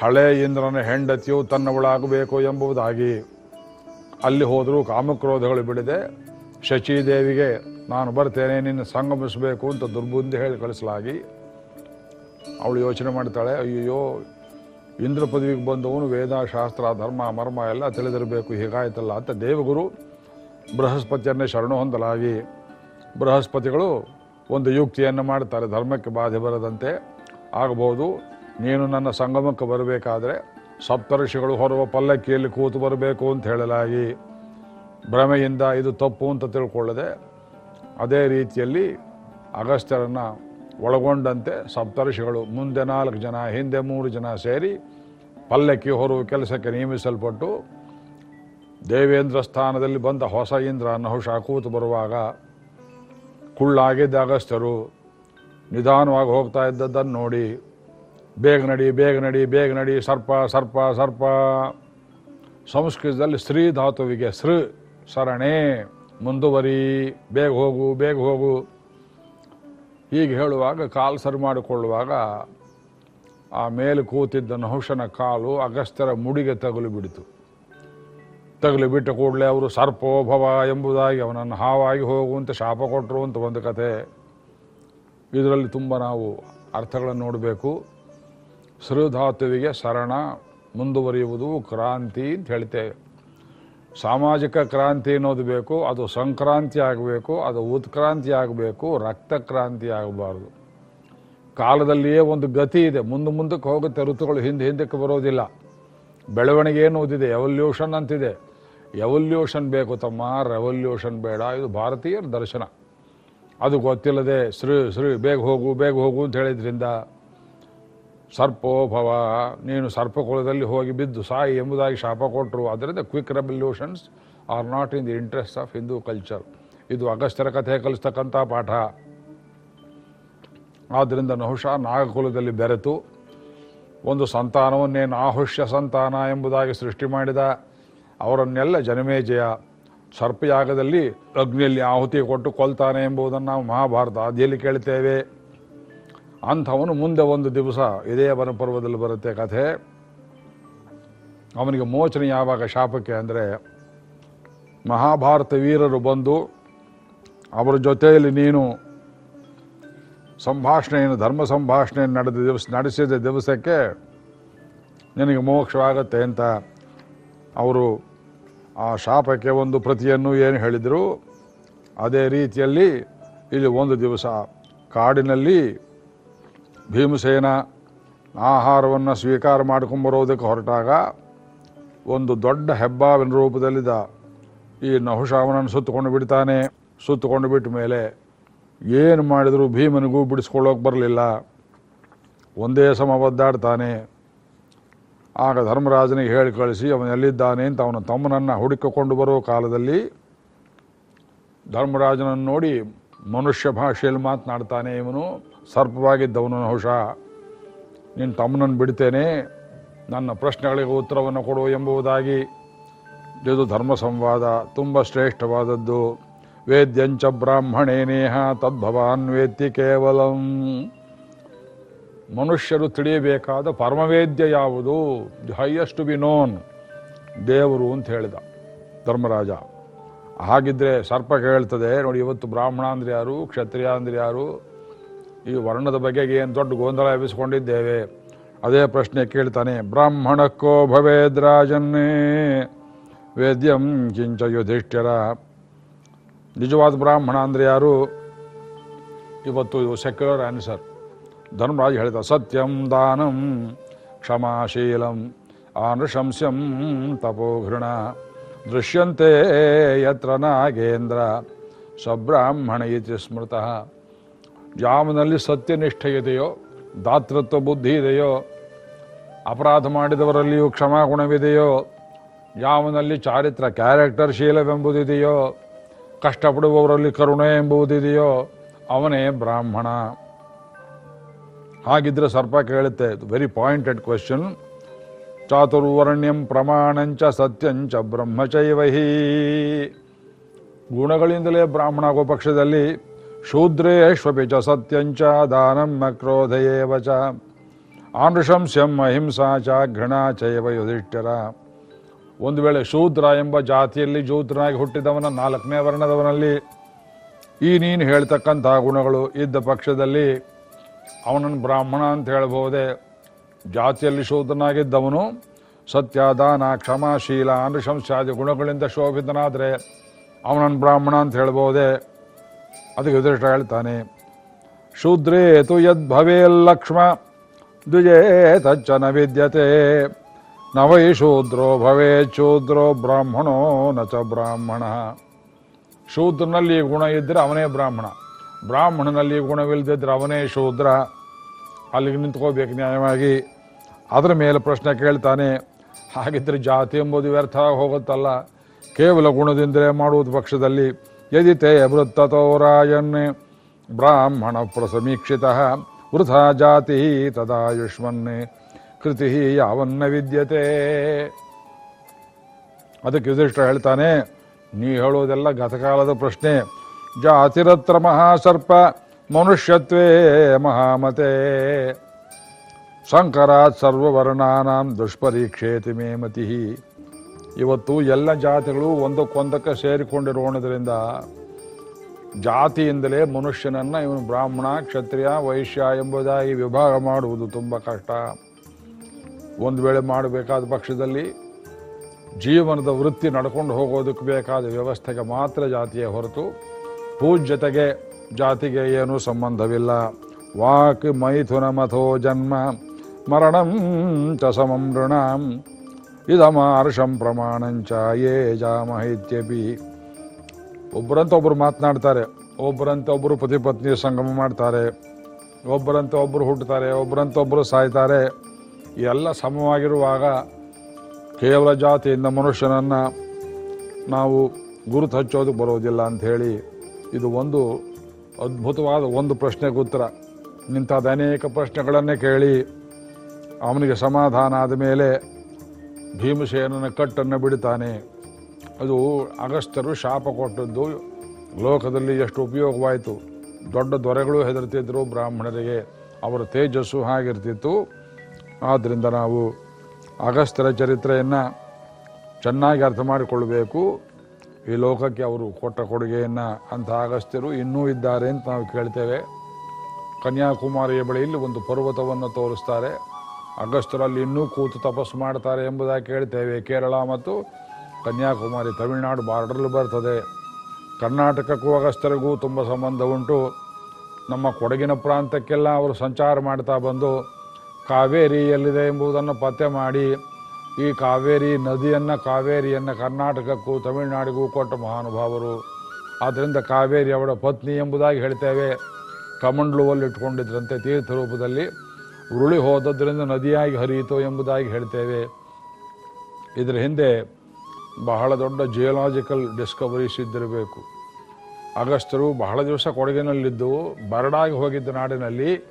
ಹಳೆ ಇಂದ್ರನ ಹೆಂಡತಿಯು ತನ್ನವಳಾಗಬೇಕು ಎಂಬುದಾಗಿ ಅಲ್ಲಿ ಹೋದರೂ ಕಾಮಕ್ರೋಧಗಳು ಬಿಡದೆ ಶಚಿದೇವಿಗೆ ನಾನು ಬರ್ತೇನೆ, ನಿನ್ನ ಸಂಗಮಿಸಬೇಕು ಅಂತ ದುರ್ಬುದ್ಧಿ ಹೇಳಿ ಕಳಿಸಲಾಗಿ ಅವಳು ಯೋಚನೆ ಮಾಡ್ತಾಳೆ ಅಯ್ಯೋ ಇಂದ್ರ ಪದವಿಗೆ ಬಂದವನು ವೇದ ಶಾಸ್ತ್ರ ಧರ್ಮ, ಮರ್ಮ ಎಲ್ಲ ತಿಳಿದಿರಬೇಕು, ಹೀಗಾಯ್ತಲ್ಲ ಅಂತ ದೇವಗುರು ಬೃಹಸ್ಪತಿಯನ್ನೇ ಶರಣು ಹೊಂದಲಾಗಿ ಬೃಹಸ್ಪತಿಗಳು ಒಂದು ಯುಕ್ತಿಯನ್ನು ಮಾಡ್ತಾರೆ, ಧರ್ಮಕ್ಕೆ ಬಾಧೆ ಬರದಂತೆ ಆಗಬಹುದು. ನೀನು ನನ್ನ ಸಂಗಮಕ್ಕೆ ಬರಬೇಕಾದ್ರೆ ಸಪ್ತಋಷಿಗಳು ಹೊರುವ ಪಲ್ಲಕ್ಕಿಯಲ್ಲಿ ಕೂತು ಬರಬೇಕು ಅಂತ ಹೇಳಲಾಗಿ ಭ್ರಮೆಯಿಂದ ಇದು ತಪ್ಪು ಅಂತ ತಿಳ್ಕೊಳ್ಳದೆ ಅದೇ ರೀತಿಯಲ್ಲಿ ಅಗಸ್ತ್ಯರನ್ನು ಒಳಗೊಂಡಂತೆ ಸಪ್ತರ್ಷಿಗಳು ಮುಂದೆ ನಾಲ್ಕು ಜನ, ಹಿಂದೆ ಮೂರು ಜನ ಸೇರಿ ಪಲ್ಲಕ್ಕಿ ಹೊರುವ ಕೆಲಸಕ್ಕೆ ನೇಮಿಸಲ್ಪಟ್ಟು ದೇವೇಂದ್ರ ಸ್ಥಾನದಲ್ಲಿ ಬಂದ ಹೊಸ ಇಂದ್ರ ನಹುಷ ಕೂತು ಬರುವಾಗ ಕುಳ್ಳಾಗಿದ್ದ ಅಗಸ್ತ್ಯರು ನಿಧಾನವಾಗಿ ಹೋಗ್ತಾ ಇದ್ದದ್ದನ್ನು ನೋಡಿ ಬೇಗ ನಡಿ ಬೇಗ ನಡಿ ಬೇಗ ನಡಿ, ಸರ್ಪ ಸರ್ಪ ಸರ್ಪ. ಸಂಸ್ಕೃತದಲ್ಲಿ ಸ್ತ್ರೀ ಧಾತುವಿಗೆ ಸೃ ಸರಣೆ ಮುಂದುವರಿ, ಬೇಗ ಹೋಗು ಬೇಗ ಹೋಗು. ಹೀಗೆ ಹೇಳುವಾಗ ಕಾಲು ಸರಿ ಮಾಡಿಕೊಳ್ಳುವಾಗ ಆ ಮೇಲೆ ಕೂತಿದ್ದ ನಹುಷನ ಕಾಲು ಅಗಸ್ತ್ಯರ ಮುಡಿಗೆ ತಗುಲು ಬಿಡಿತು. ತಗುಲು ಬಿಟ್ಟ ಕೂಡಲೇ ಅವರು ಸರ್ಪೋಭವ ಎಂಬುದಾಗಿ ಅವನನ್ನು ಹಾವಾಗಿ ಹೋಗುವಂತೆ ಶಾಪ ಕೊಟ್ಟರು ಅಂತ ಒಂದು ಕತೆ. ಇದರಲ್ಲಿ ತುಂಬ ನಾವು ಅರ್ಥಗಳನ್ನು ನೋಡಬೇಕು. ಶ್ರೀಧಾತುವಿಗೆ ಶರಣ, ಮುಂದುವರಿಯುವುದು ಕ್ರಾಂತಿ ಅಂತ ಹೇಳ್ತೇವೆ. ಸಾಮಾಜಿಕ ಕ್ರಾಂತಿ ಅನ್ನೋದು ಬೇಕು, ಅದು ಸಂಕ್ರಾಂತಿ ಆಗಬೇಕು, ಅದು ಉತ್ಕ್ರಾಂತಿ ಆಗಬೇಕು, ರಕ್ತ ಕ್ರಾಂತಿ ಆಗಬಾರ್ದು. ಕಾಲದಲ್ಲಿಯೇ ಒಂದು ಗತಿ ಇದೆ, ಮುಂದೆ ಮುಂದಕ್ಕೆ ಹೋಗುತ್ತೆ ಋತುಗಳು, ಹಿಂದೆ ಹಿಂದಕ್ಕೆ ಬರೋದಿಲ್ಲ. ಬೆಳವಣಿಗೆ ಏನು ಓದಿದೆ ಎವಲ್ಯೂಷನ್ ಅಂತಿದೆ. ಎವಲ್ಯೂಷನ್ ಬೇಕು ತಮ್ಮ ರೆವಲ್ಯೂಷನ್ ಬೇಡ. ಇದು ಭಾರತೀಯರ ದರ್ಶನ. ಅದು ಗೊತ್ತಿಲ್ಲದೆ ಶ್ರೀ ಶ್ರೀ, ಬೇಗ ಹೋಗು ಬೇಗ ಹೋಗು ಅಂತ ಹೇಳಿದ್ರಿಂದ ಸರ್ಪೋಭವ ನೀನು ಸರ್ಪಕುಲದಲ್ಲಿ ಹೋಗಿ ಬಿದ್ದು ಸಾಯಿ ಎಂಬುದಾಗಿ ಶಾಪ ಕೊಟ್ಟರು ಅದರಿಂದ quick revolutions are not in the interest of Hindu culture ಇದು ಅಗಸ್ತ್ಯರ ಕಥೆ ಕಲಿಸ್ತಕ್ಕಂಥ ಪಾಠ. ಆದ್ದರಿಂದ ನಹುಷ ನಾಗಕುಲದಲ್ಲಿ ಬೆರೆತು ಒಂದು ಸಂತಾನವನ್ನೇನು ಆಹುಷ್ಯ ಸಂತಾನ ಎಂಬುದಾಗಿ ಸೃಷ್ಟಿ ಮಾಡಿದ ಅವರನ್ನೆಲ್ಲ ಜನಮೇಜಯ ಸರ್ಪಯಾಗದಲ್ಲಿ ಅಗ್ನಿಯಲ್ಲಿ ಆಹುತಿ ಕೊಟ್ಟು ಕೊಲ್ತಾನೆ ಎಂಬುದನ್ನು ನಾವು ಮಹಾಭಾರತ ಆದಿಯಲ್ಲಿ ಕೇಳ್ತೇವೆ ಅಂಥವನು ಮುಂದೆ ಒಂದು ದಿವಸ ಇದೇ ವನಪರ್ವದಲ್ಲಿ ಬರುತ್ತೆ ಕಥೆ. ಅವನಿಗೆ ಮೋಚನೆ ಯಾವಾಗ ಶಾಪಕ್ಕೆ ಅಂದರೆ ಮಹಾಭಾರತ ವೀರರು ಬಂದು ಅವರ ಜೊತೆಯಲ್ಲಿ ನೀನು ಸಂಭಾಷಣೆಯನ್ನು, ಧರ್ಮ ಸಂಭಾಷಣೆಯನ್ನು ನಡೆದ ದಿವಸ, ನಡೆಸಿದ ದಿವಸಕ್ಕೆ ನಿನಗೆ ಮೋಕ್ಷವಾಗತ್ತೆ ಅಂತ ಅವರು ಆ ಶಾಪಕ್ಕೆ ಒಂದು ಪ್ರತಿಯನ್ನು ಏನು ಹೇಳಿದರು? ಅದೇ ರೀತಿಯಲ್ಲಿ ಇಲ್ಲಿ ಒಂದು ದಿವಸ ಕಾಡಿನಲ್ಲಿ ಭೀಮಸೇನ ಆಹಾರವನ್ನು ಸ್ವೀಕಾರ ಮಾಡ್ಕೊಂಬರೋದಕ್ಕೆ ಹೊರಟಾಗ ಒಂದು ದೊಡ್ಡ ಹೆಬ್ಬಾವಿನ ರೂಪದಲ್ಲಿದ್ದ ಈ ನಹುಶಾವನನ್ನು ಸುತ್ತಕೊಂಡು ಬಿಡ್ತಾನೆ. ಸುತ್ತಕೊಂಡು ಬಿಟ್ಟ ಮೇಲೆ ಏನು ಮಾಡಿದರೂ ಭೀಮನಿಗೂ ಬಿಡಿಸ್ಕೊಳ್ಳೋಕೆ ಬರಲಿಲ್ಲ. ಒಂದೇ ಸಮ ಒದ್ದಾಡ್ತಾನೆ. ಆಗ ಧರ್ಮರಾಜನಿಗೆ ಹೇಳಿ ಕಳಿಸಿ, ಅವನು ಎಲ್ಲಿದ್ದಾನೆ ಅಂತ ಅವನ ತಮ್ಮನನ್ನು ಹುಡುಕಿಕೊಂಡು ಬರೋ ಕಾಲದಲ್ಲಿ ಧರ್ಮರಾಜನನ್ನು ನೋಡಿ ಮನುಷ್ಯ ಭಾಷೆಯಲ್ಲಿ ಮಾತನಾಡ್ತಾನೆ ಇವನು. ಸರ್ಪವಾಗಿದ್ದವನು ಹುಷ ನಿನ್ನ ತಮ್ಮನನ್ನು ಬಿಡ್ತೇನೆ. ನನ್ನ ಪ್ರಶ್ನೆಗಳಿಗೆ ಉತ್ತರವನ್ನು ಕೊಡು ಎಂಬುದಾಗಿ. ಇದು ಧರ್ಮ ಸಂವಾದ, ತುಂಬ ಶ್ರೇಷ್ಠವಾದದ್ದು. ವೇದ್ಯಂಚ ಬ್ರಾಹ್ಮಣೇ ನೇಹ ತದ್ಭವಾನ್ ವೇತ್ತಿ ಕೇವಲಂ. ಮನುಷ್ಯರು ತಿಳಿಯಬೇಕಾದ ಪರಮವೇದ್ಯ ಯಾವುದು? The highest to be known ದೇವರು ಅಂತ ಹೇಳಿದ ಧರ್ಮರಾಜ. ಹಾಗಿದ್ರೆ ಸರ್ಪ ಕೇಳ್ತದೆ, ನೋಡಿ ಇವತ್ತು ಬ್ರಾಹ್ಮಣ ಅಂದ್ರೆ ಯಾರು ಕ್ಷತ್ರಿಯ ಅಂದ್ರೆ ಯಾರು? ಈ ವರ್ಣದ ಬಗೆಗೆ ಏನು ದೊಡ್ಡ ಗೊಂದಲ ಎಬ್ಬಿಸ್ಕೊಂಡಿದ್ದೇವೆ? ಅದೇ ಪ್ರಶ್ನೆ ಕೇಳ್ತಾನೆ ಬ್ರಾಹ್ಮಣಕ್ಕೋ ಭವೇದ್ರಾಜನ್ನೇ ವೇದ್ಯಂ ಕಿಂಚ ಯುಧಿಷ್ಠಿರ. ನಿಜವಾದ ಬ್ರಾಹ್ಮಣ ಅಂದರೆ ಯಾರು? ಇವತ್ತು ಇದು ಸೆಕ್ಯುಲರ್ ಆನ್ಸರ್ ಧರ್ಮರಾಜ್ ಹೇಳಿದ ಸತ್ಯಂ ದಾನಂ ಕ್ಷಮಾಶೀಲಂ ಆನೃಶಂಸ್ಯಂ ತಪೋಘೃಣ ದೃಶ್ಯಂತೆ ಯತ್ರ ನಾಗೇಂದ್ರ ಸಬ್ರಾಹ್ಮಣ ಇತಿ ಸ್ಮೃತಃ ಯಾವನಲ್ಲಿ ಸತ್ಯನಿಷ್ಠೆ ಇದೆಯೋ, ದಾತೃತ್ವ ಬುದ್ಧಿ ಇದೆಯೋ, ಅಪರಾಧ ಮಾಡಿದವರಲ್ಲಿಯೂ ಕ್ಷಮಾಗುಣವಿದೆಯೋ ಯಾವನಲ್ಲಿ ಚಾರಿತ್ರ ಕ್ಯಾರೆಕ್ಟರ್ ಶೀಲವೆಂಬುದಿದೆಯೋ, ಕಷ್ಟಪಡುವವರಲ್ಲಿ ಕರುಣೆ ಎಂಬುದಿದೆಯೋ, ಅವನೇ ಬ್ರಾಹ್ಮಣ. ಹಾಗಿದ್ರೆ ಸರ್ಪ ಕೇಳುತ್ತೆ ವೆರಿ ಪಾಯಿಂಟೆಡ್ ಕ್ವೆಶನ್ ಚಾತುರ್ವರ್ಣ್ಯಂ ಪ್ರಮಾಣಂಚ ಸತ್ಯಂಚ ಬ್ರಹ್ಮಚೈವ ಹಿ. ಗುಣಗಳಿಂದಲೇ ಬ್ರಾಹ್ಮಣ ಆಗೋ ಪಕ್ಷದಲ್ಲಿ ಶೂದ್ರೇಶ್ವಪಿ ಚ ಸತ್ಯಂಚ ದಾನಂ ಕ್ರೋಧಯೇವ ಚ. ಆನೃಶಂಸ್ಯಂ ಅಹಿಂಸಾ ಚ ಘೃಣಾ ಚೈವ ಯುಧಿಷ್ಠಿರ. ಒಂದು ವೇಳೆ ಶೂದ್ರ ಎಂಬ ಜಾತಿಯಲ್ಲಿ ಜೂತ್ರನಾಗಿ ಹುಟ್ಟಿದವನ, ನಾಲ್ಕನೇ ವರ್ಣದವನಲ್ಲಿ ಈ ನೀನು ಹೇಳ್ತಕ್ಕಂತಹ ಗುಣಗಳು ಇದ್ದ ಪಕ್ಷದಲ್ಲಿ ಅವನನ್ನು ಬ್ರಾಹ್ಮಣ ಅಂತ ಹೇಳ್ಬೋದೇ ಜಾತಿಯಲ್ಲಿ ಶೂದ್ರನಾಗಿದ್ದವನು ಸತ್ಯ ದಾನ ಕ್ಷಮಾಶೀಲ ಅನುಶಂಸಾದಿ ಗುಣಗಳಿಂದ ಶೋಭಿತನಾದರೆ ಅವನನ್ನು ಬ್ರಾಹ್ಮಣ ಅಂತ ಹೇಳ್ಬೋದೇ ಅದಕ್ಕೆ ಉದೃಷ್ಟ ಹೇಳ್ತಾನೆ ಶೂದ್ರೇತು ಯದ್ ಭವೇಲ್ಲಕ್ಷ್ಮ ದ್ವಿಜೇ ತಚ್ಚ ನ ವಿದ್ಯತೆ. ನ ವೈ ಶೂದ್ರೋ ಭವೇ ಶೂದ್ರೋ ಬ್ರಾಹ್ಮಣೋ ನ ಚ ಬ್ರಾಹ್ಮಣ. ಶೂದ್ರನಲ್ಲಿ ಗುಣ ಇದ್ದರೆ ಅವನೇ ಬ್ರಾಹ್ಮಣ. ಬ್ರಾಹ್ಮಣನಲ್ಲಿ ಗುಣವಿಲ್ದಿದ್ರೆ ಅವನೇ ಶೂದ್ರ. ಅಲ್ಲಿಗೆ ನಿಂತ್ಕೋಬೇಕು ನ್ಯಾಯವಾಗಿ. ಅದರ ಮೇಲೆ ಪ್ರಶ್ನೆ ಕೇಳ್ತಾನೆ, ಹಾಗಿದ್ರೆ ಜಾತಿ ಎಂಬುದು ವ್ಯರ್ಥ ಹೋಗುತ್ತಲ್ಲ. ಕೇವಲ ಗುಣದಿಂದಲೇ ಮಾಡುವುದು ಪಕ್ಷದಲ್ಲಿ. ಯದಿತೆ ವೃತ್ತತೋ ರಾಯನ್ನೇ ಬ್ರಾಹ್ಮಣ ಪ್ರಸಮೀಕ್ಷಿತ, ವೃಥ ಜಾತಿ ತದಾಯುಷ್ಮನ್ನೇ ಕೃತಿ ಯಾವನ್ನ ವಿದ್ಯತೆ. ಅದಕ್ಕೆ ಯುಧಿಷ್ಠ ಹೇಳ್ತಾನೆ, ನೀ ಹೇಳೋದೆಲ್ಲ ಗತಕಾಲದ ಪ್ರಶ್ನೆ. ಜಾತಿರತ್ರ ಮಹಾಸರ್ಪ ಮನುಷ್ಯತ್ವೇ ಮಹಾಮತೆ. ಶಂಕರ ಸರ್ವವರ್ಣಾನಾಂ ದುಷ್ಪರೀಕ್ಷೇತಿ ಮೇ ಮತಿ. ಇವತ್ತು ಎಲ್ಲ ಜಾತಿಗಳು ಒಂದಕ್ಕೊಂದಕ್ಕೆ ಸೇರಿಕೊಂಡಿರೋಣದ್ರಿಂದ ಜಾತಿಯಿಂದಲೇ ಮನುಷ್ಯನನ್ನು ಇವನು ಬ್ರಾಹ್ಮಣ, ಕ್ಷತ್ರಿಯ, ವೈಶ್ಯ ಎಂಬುದಾಗಿ ವಿಭಾಗ ಮಾಡುವುದು ತುಂಬ ಕಷ್ಟ. ಒಂದು ವೇಳೆ ಮಾಡಬೇಕಾದ ಪಕ್ಷದಲ್ಲಿ ಜೀವನದ ವೃತ್ತಿ ನಡ್ಕೊಂಡು ಹೋಗೋದಕ್ಕೆ ಬೇಕಾದ ವ್ಯವಸ್ಥೆಗೆ ಮಾತ್ರ ಜಾತಿಯೇ ಹೊರತು ಪೂಜ್ಯತೆಗೆ ಜಾತಿಗೆ ಏನೂ ಸಂಬಂಧವಿಲ್ಲ. ವಾಕ್ ಮೈಥುನ ಮಥೋ ಜನ್ಮ, ಮರಣಂ ಚ ಸಮಂ ನೃಣಾಂ ಇದಮಾರ್ಷಂ ಪ್ರಮಾಣಂಚ ಯೇ ಜಾಮಹಿತ್ಯಪಿ. ಒಬ್ಬರಂತ ಒಬ್ಬರು ಮಾತನಾಡ್ತಾರೆ ಒಬ್ಬರಂತ ಒಬ್ಬರು ಪತಿ ಪತ್ನಿ ಸಂಗಮ ಮಾಡ್ತಾರೆ ಒಬ್ಬರಂತ ಒಬ್ಬರು ಹುಟ್ಟುತ್ತಾರೆ ಒಬ್ಬರಂತ ಒಬ್ಬರು ಸಾಯ್ತಾರೆ. ಎಲ್ಲ ಸಮವಾಗಿರುವಾಗ ಕೇವಲ ಜಾತಿಯಿಂದ ಮನುಷ್ಯನನ್ನು ನಾವು ಗುರುತು ಹಚ್ಚೋದಕ್ಕೆ ಬರೋದಿಲ್ಲ ಅಂಥೇಳಿ ಇದು ಒಂದು ಅದ್ಭುತವಾದ ಒಂದು ಪ್ರಶ್ನೆಗೆ ಉತ್ತರ. ಇಂಥದ್ದು ಅನೇಕ ಪ್ರಶ್ನೆಗಳನ್ನೇ ಕೇಳಿ ಅವನಿಗೆ ಸಮಾಧಾನ ಆದ ಮೇಲೆ ಭೀಮಸೇನನ ಕಟ್ಟನ್ನು ಬಿಡ್ತಾನೆ ಅದು ಅಗಸ್ತ್ಯರು ಶಾಪ ಕೊಟ್ಟದ್ದು ಲೋಕದಲ್ಲಿ ಎಷ್ಟು ಉಪಯೋಗವಾಯಿತು. ದೊಡ್ಡ ದೊರೆಗಳು ಹೆದರ್ತಿದ್ರು ಬ್ರಾಹ್ಮಣರಿಗೆ. ಅವರ ತೇಜಸ್ಸು ಹಾಗಿರ್ತಿತ್ತು. ಆದ್ದರಿಂದ ನಾವು ಅಗಸ್ತ್ಯರ ಚರಿತ್ರೆಯನ್ನು ಚೆನ್ನಾಗಿ ಅರ್ಥ ಮಾಡಿಕೊಳ್ಳಬೇಕು. ಈ ಲೋಕಕ್ಕೆ ಅವರು ಕೊಟ್ಟ ಕೊಡುಗೆಯನ್ನು ಅಂಥ ಅಗಸ್ತ್ಯರು ಇನ್ನೂ ಇದ್ದಾರೆ ಅಂತ ನಾವು ಕೇಳ್ತೇವೆ. ಕನ್ಯಾಕುಮಾರಿಯ ಬಳಿಯಲ್ಲಿ ಒಂದು ಪರ್ವತವನ್ನು ತೋರಿಸ್ತಾರೆ. ಅಗಸ್ತ್ಯರಲ್ಲಿ ಇನ್ನೂ ಕೂತು ತಪಸ್ಸು ಮಾಡ್ತಾರೆ ಎಂಬುದಾಗಿ ಕೇಳ್ತೇವೆ. ಕೇರಳ ಮತ್ತು ಕನ್ಯಾಕುಮಾರಿ ತಮಿಳುನಾಡು ಬಾರ್ಡರ್ಲು ಬರ್ತದೆ. ಕರ್ನಾಟಕಕ್ಕೂ ಅಗಸ್ತ್ಯರಿಗೂ ತುಂಬ ಸಂಬಂಧ ಉಂಟು. ನಮ್ಮ ಕೊಡಗಿನ ಪ್ರಾಂತಕ್ಕೆಲ್ಲ ಅವರು ಸಂಚಾರ ಮಾಡ್ತಾ ಬಂದು ಕಾವೇರಿ ಎಲ್ಲಿದೆ ಎಂಬುದನ್ನು ಪತ್ತೆ ಮಾಡಿ ಈ ಕಾವೇರಿ ನದಿಯನ್ನು, ಕಾವೇರಿಯನ್ನು ಕರ್ನಾಟಕಕ್ಕೂ, ತಮಿಳುನಾಡಿಗೂ ಕೊಟ್ಟ ಮಹಾನುಭಾವರು. ಆದ್ದರಿಂದ ಕಾವೇರಿ ಅವಳ ಪತ್ನಿ ಎಂಬುದಾಗಿ ಹೇಳ್ತೇವೆ. ಕಮಂಡ್ಲುವಲ್ಲಿ ಇಟ್ಕೊಂಡಿದ್ರಂತೆ ತೀರ್ಥ ರೂಪದಲ್ಲಿ. ಉರುಳಿ ಹೋದದ್ರಿಂದ ನದಿಯಾಗಿ ಹರಿಯಿತು ಎಂಬುದಾಗಿ ಹೇಳ್ತೇವೆ. ಇದರ ಹಿಂದೆ ಬಹಳ ದೊಡ್ಡ ಜಿಯೋಲಾಜಿಕಲ್ ಡಿಸ್ಕವರೀಸ್ ಇದ್ದಿರಬೇಕು. ಅಗಸ್ತರು ಬಹಳ ದಿವಸ ಕೊಡಗಿನಲ್ಲಿದ್ದು, ಬರಡಾಗಿ ಹೋಗಿದ್ದ ನಾಡಿನಲ್ಲಿ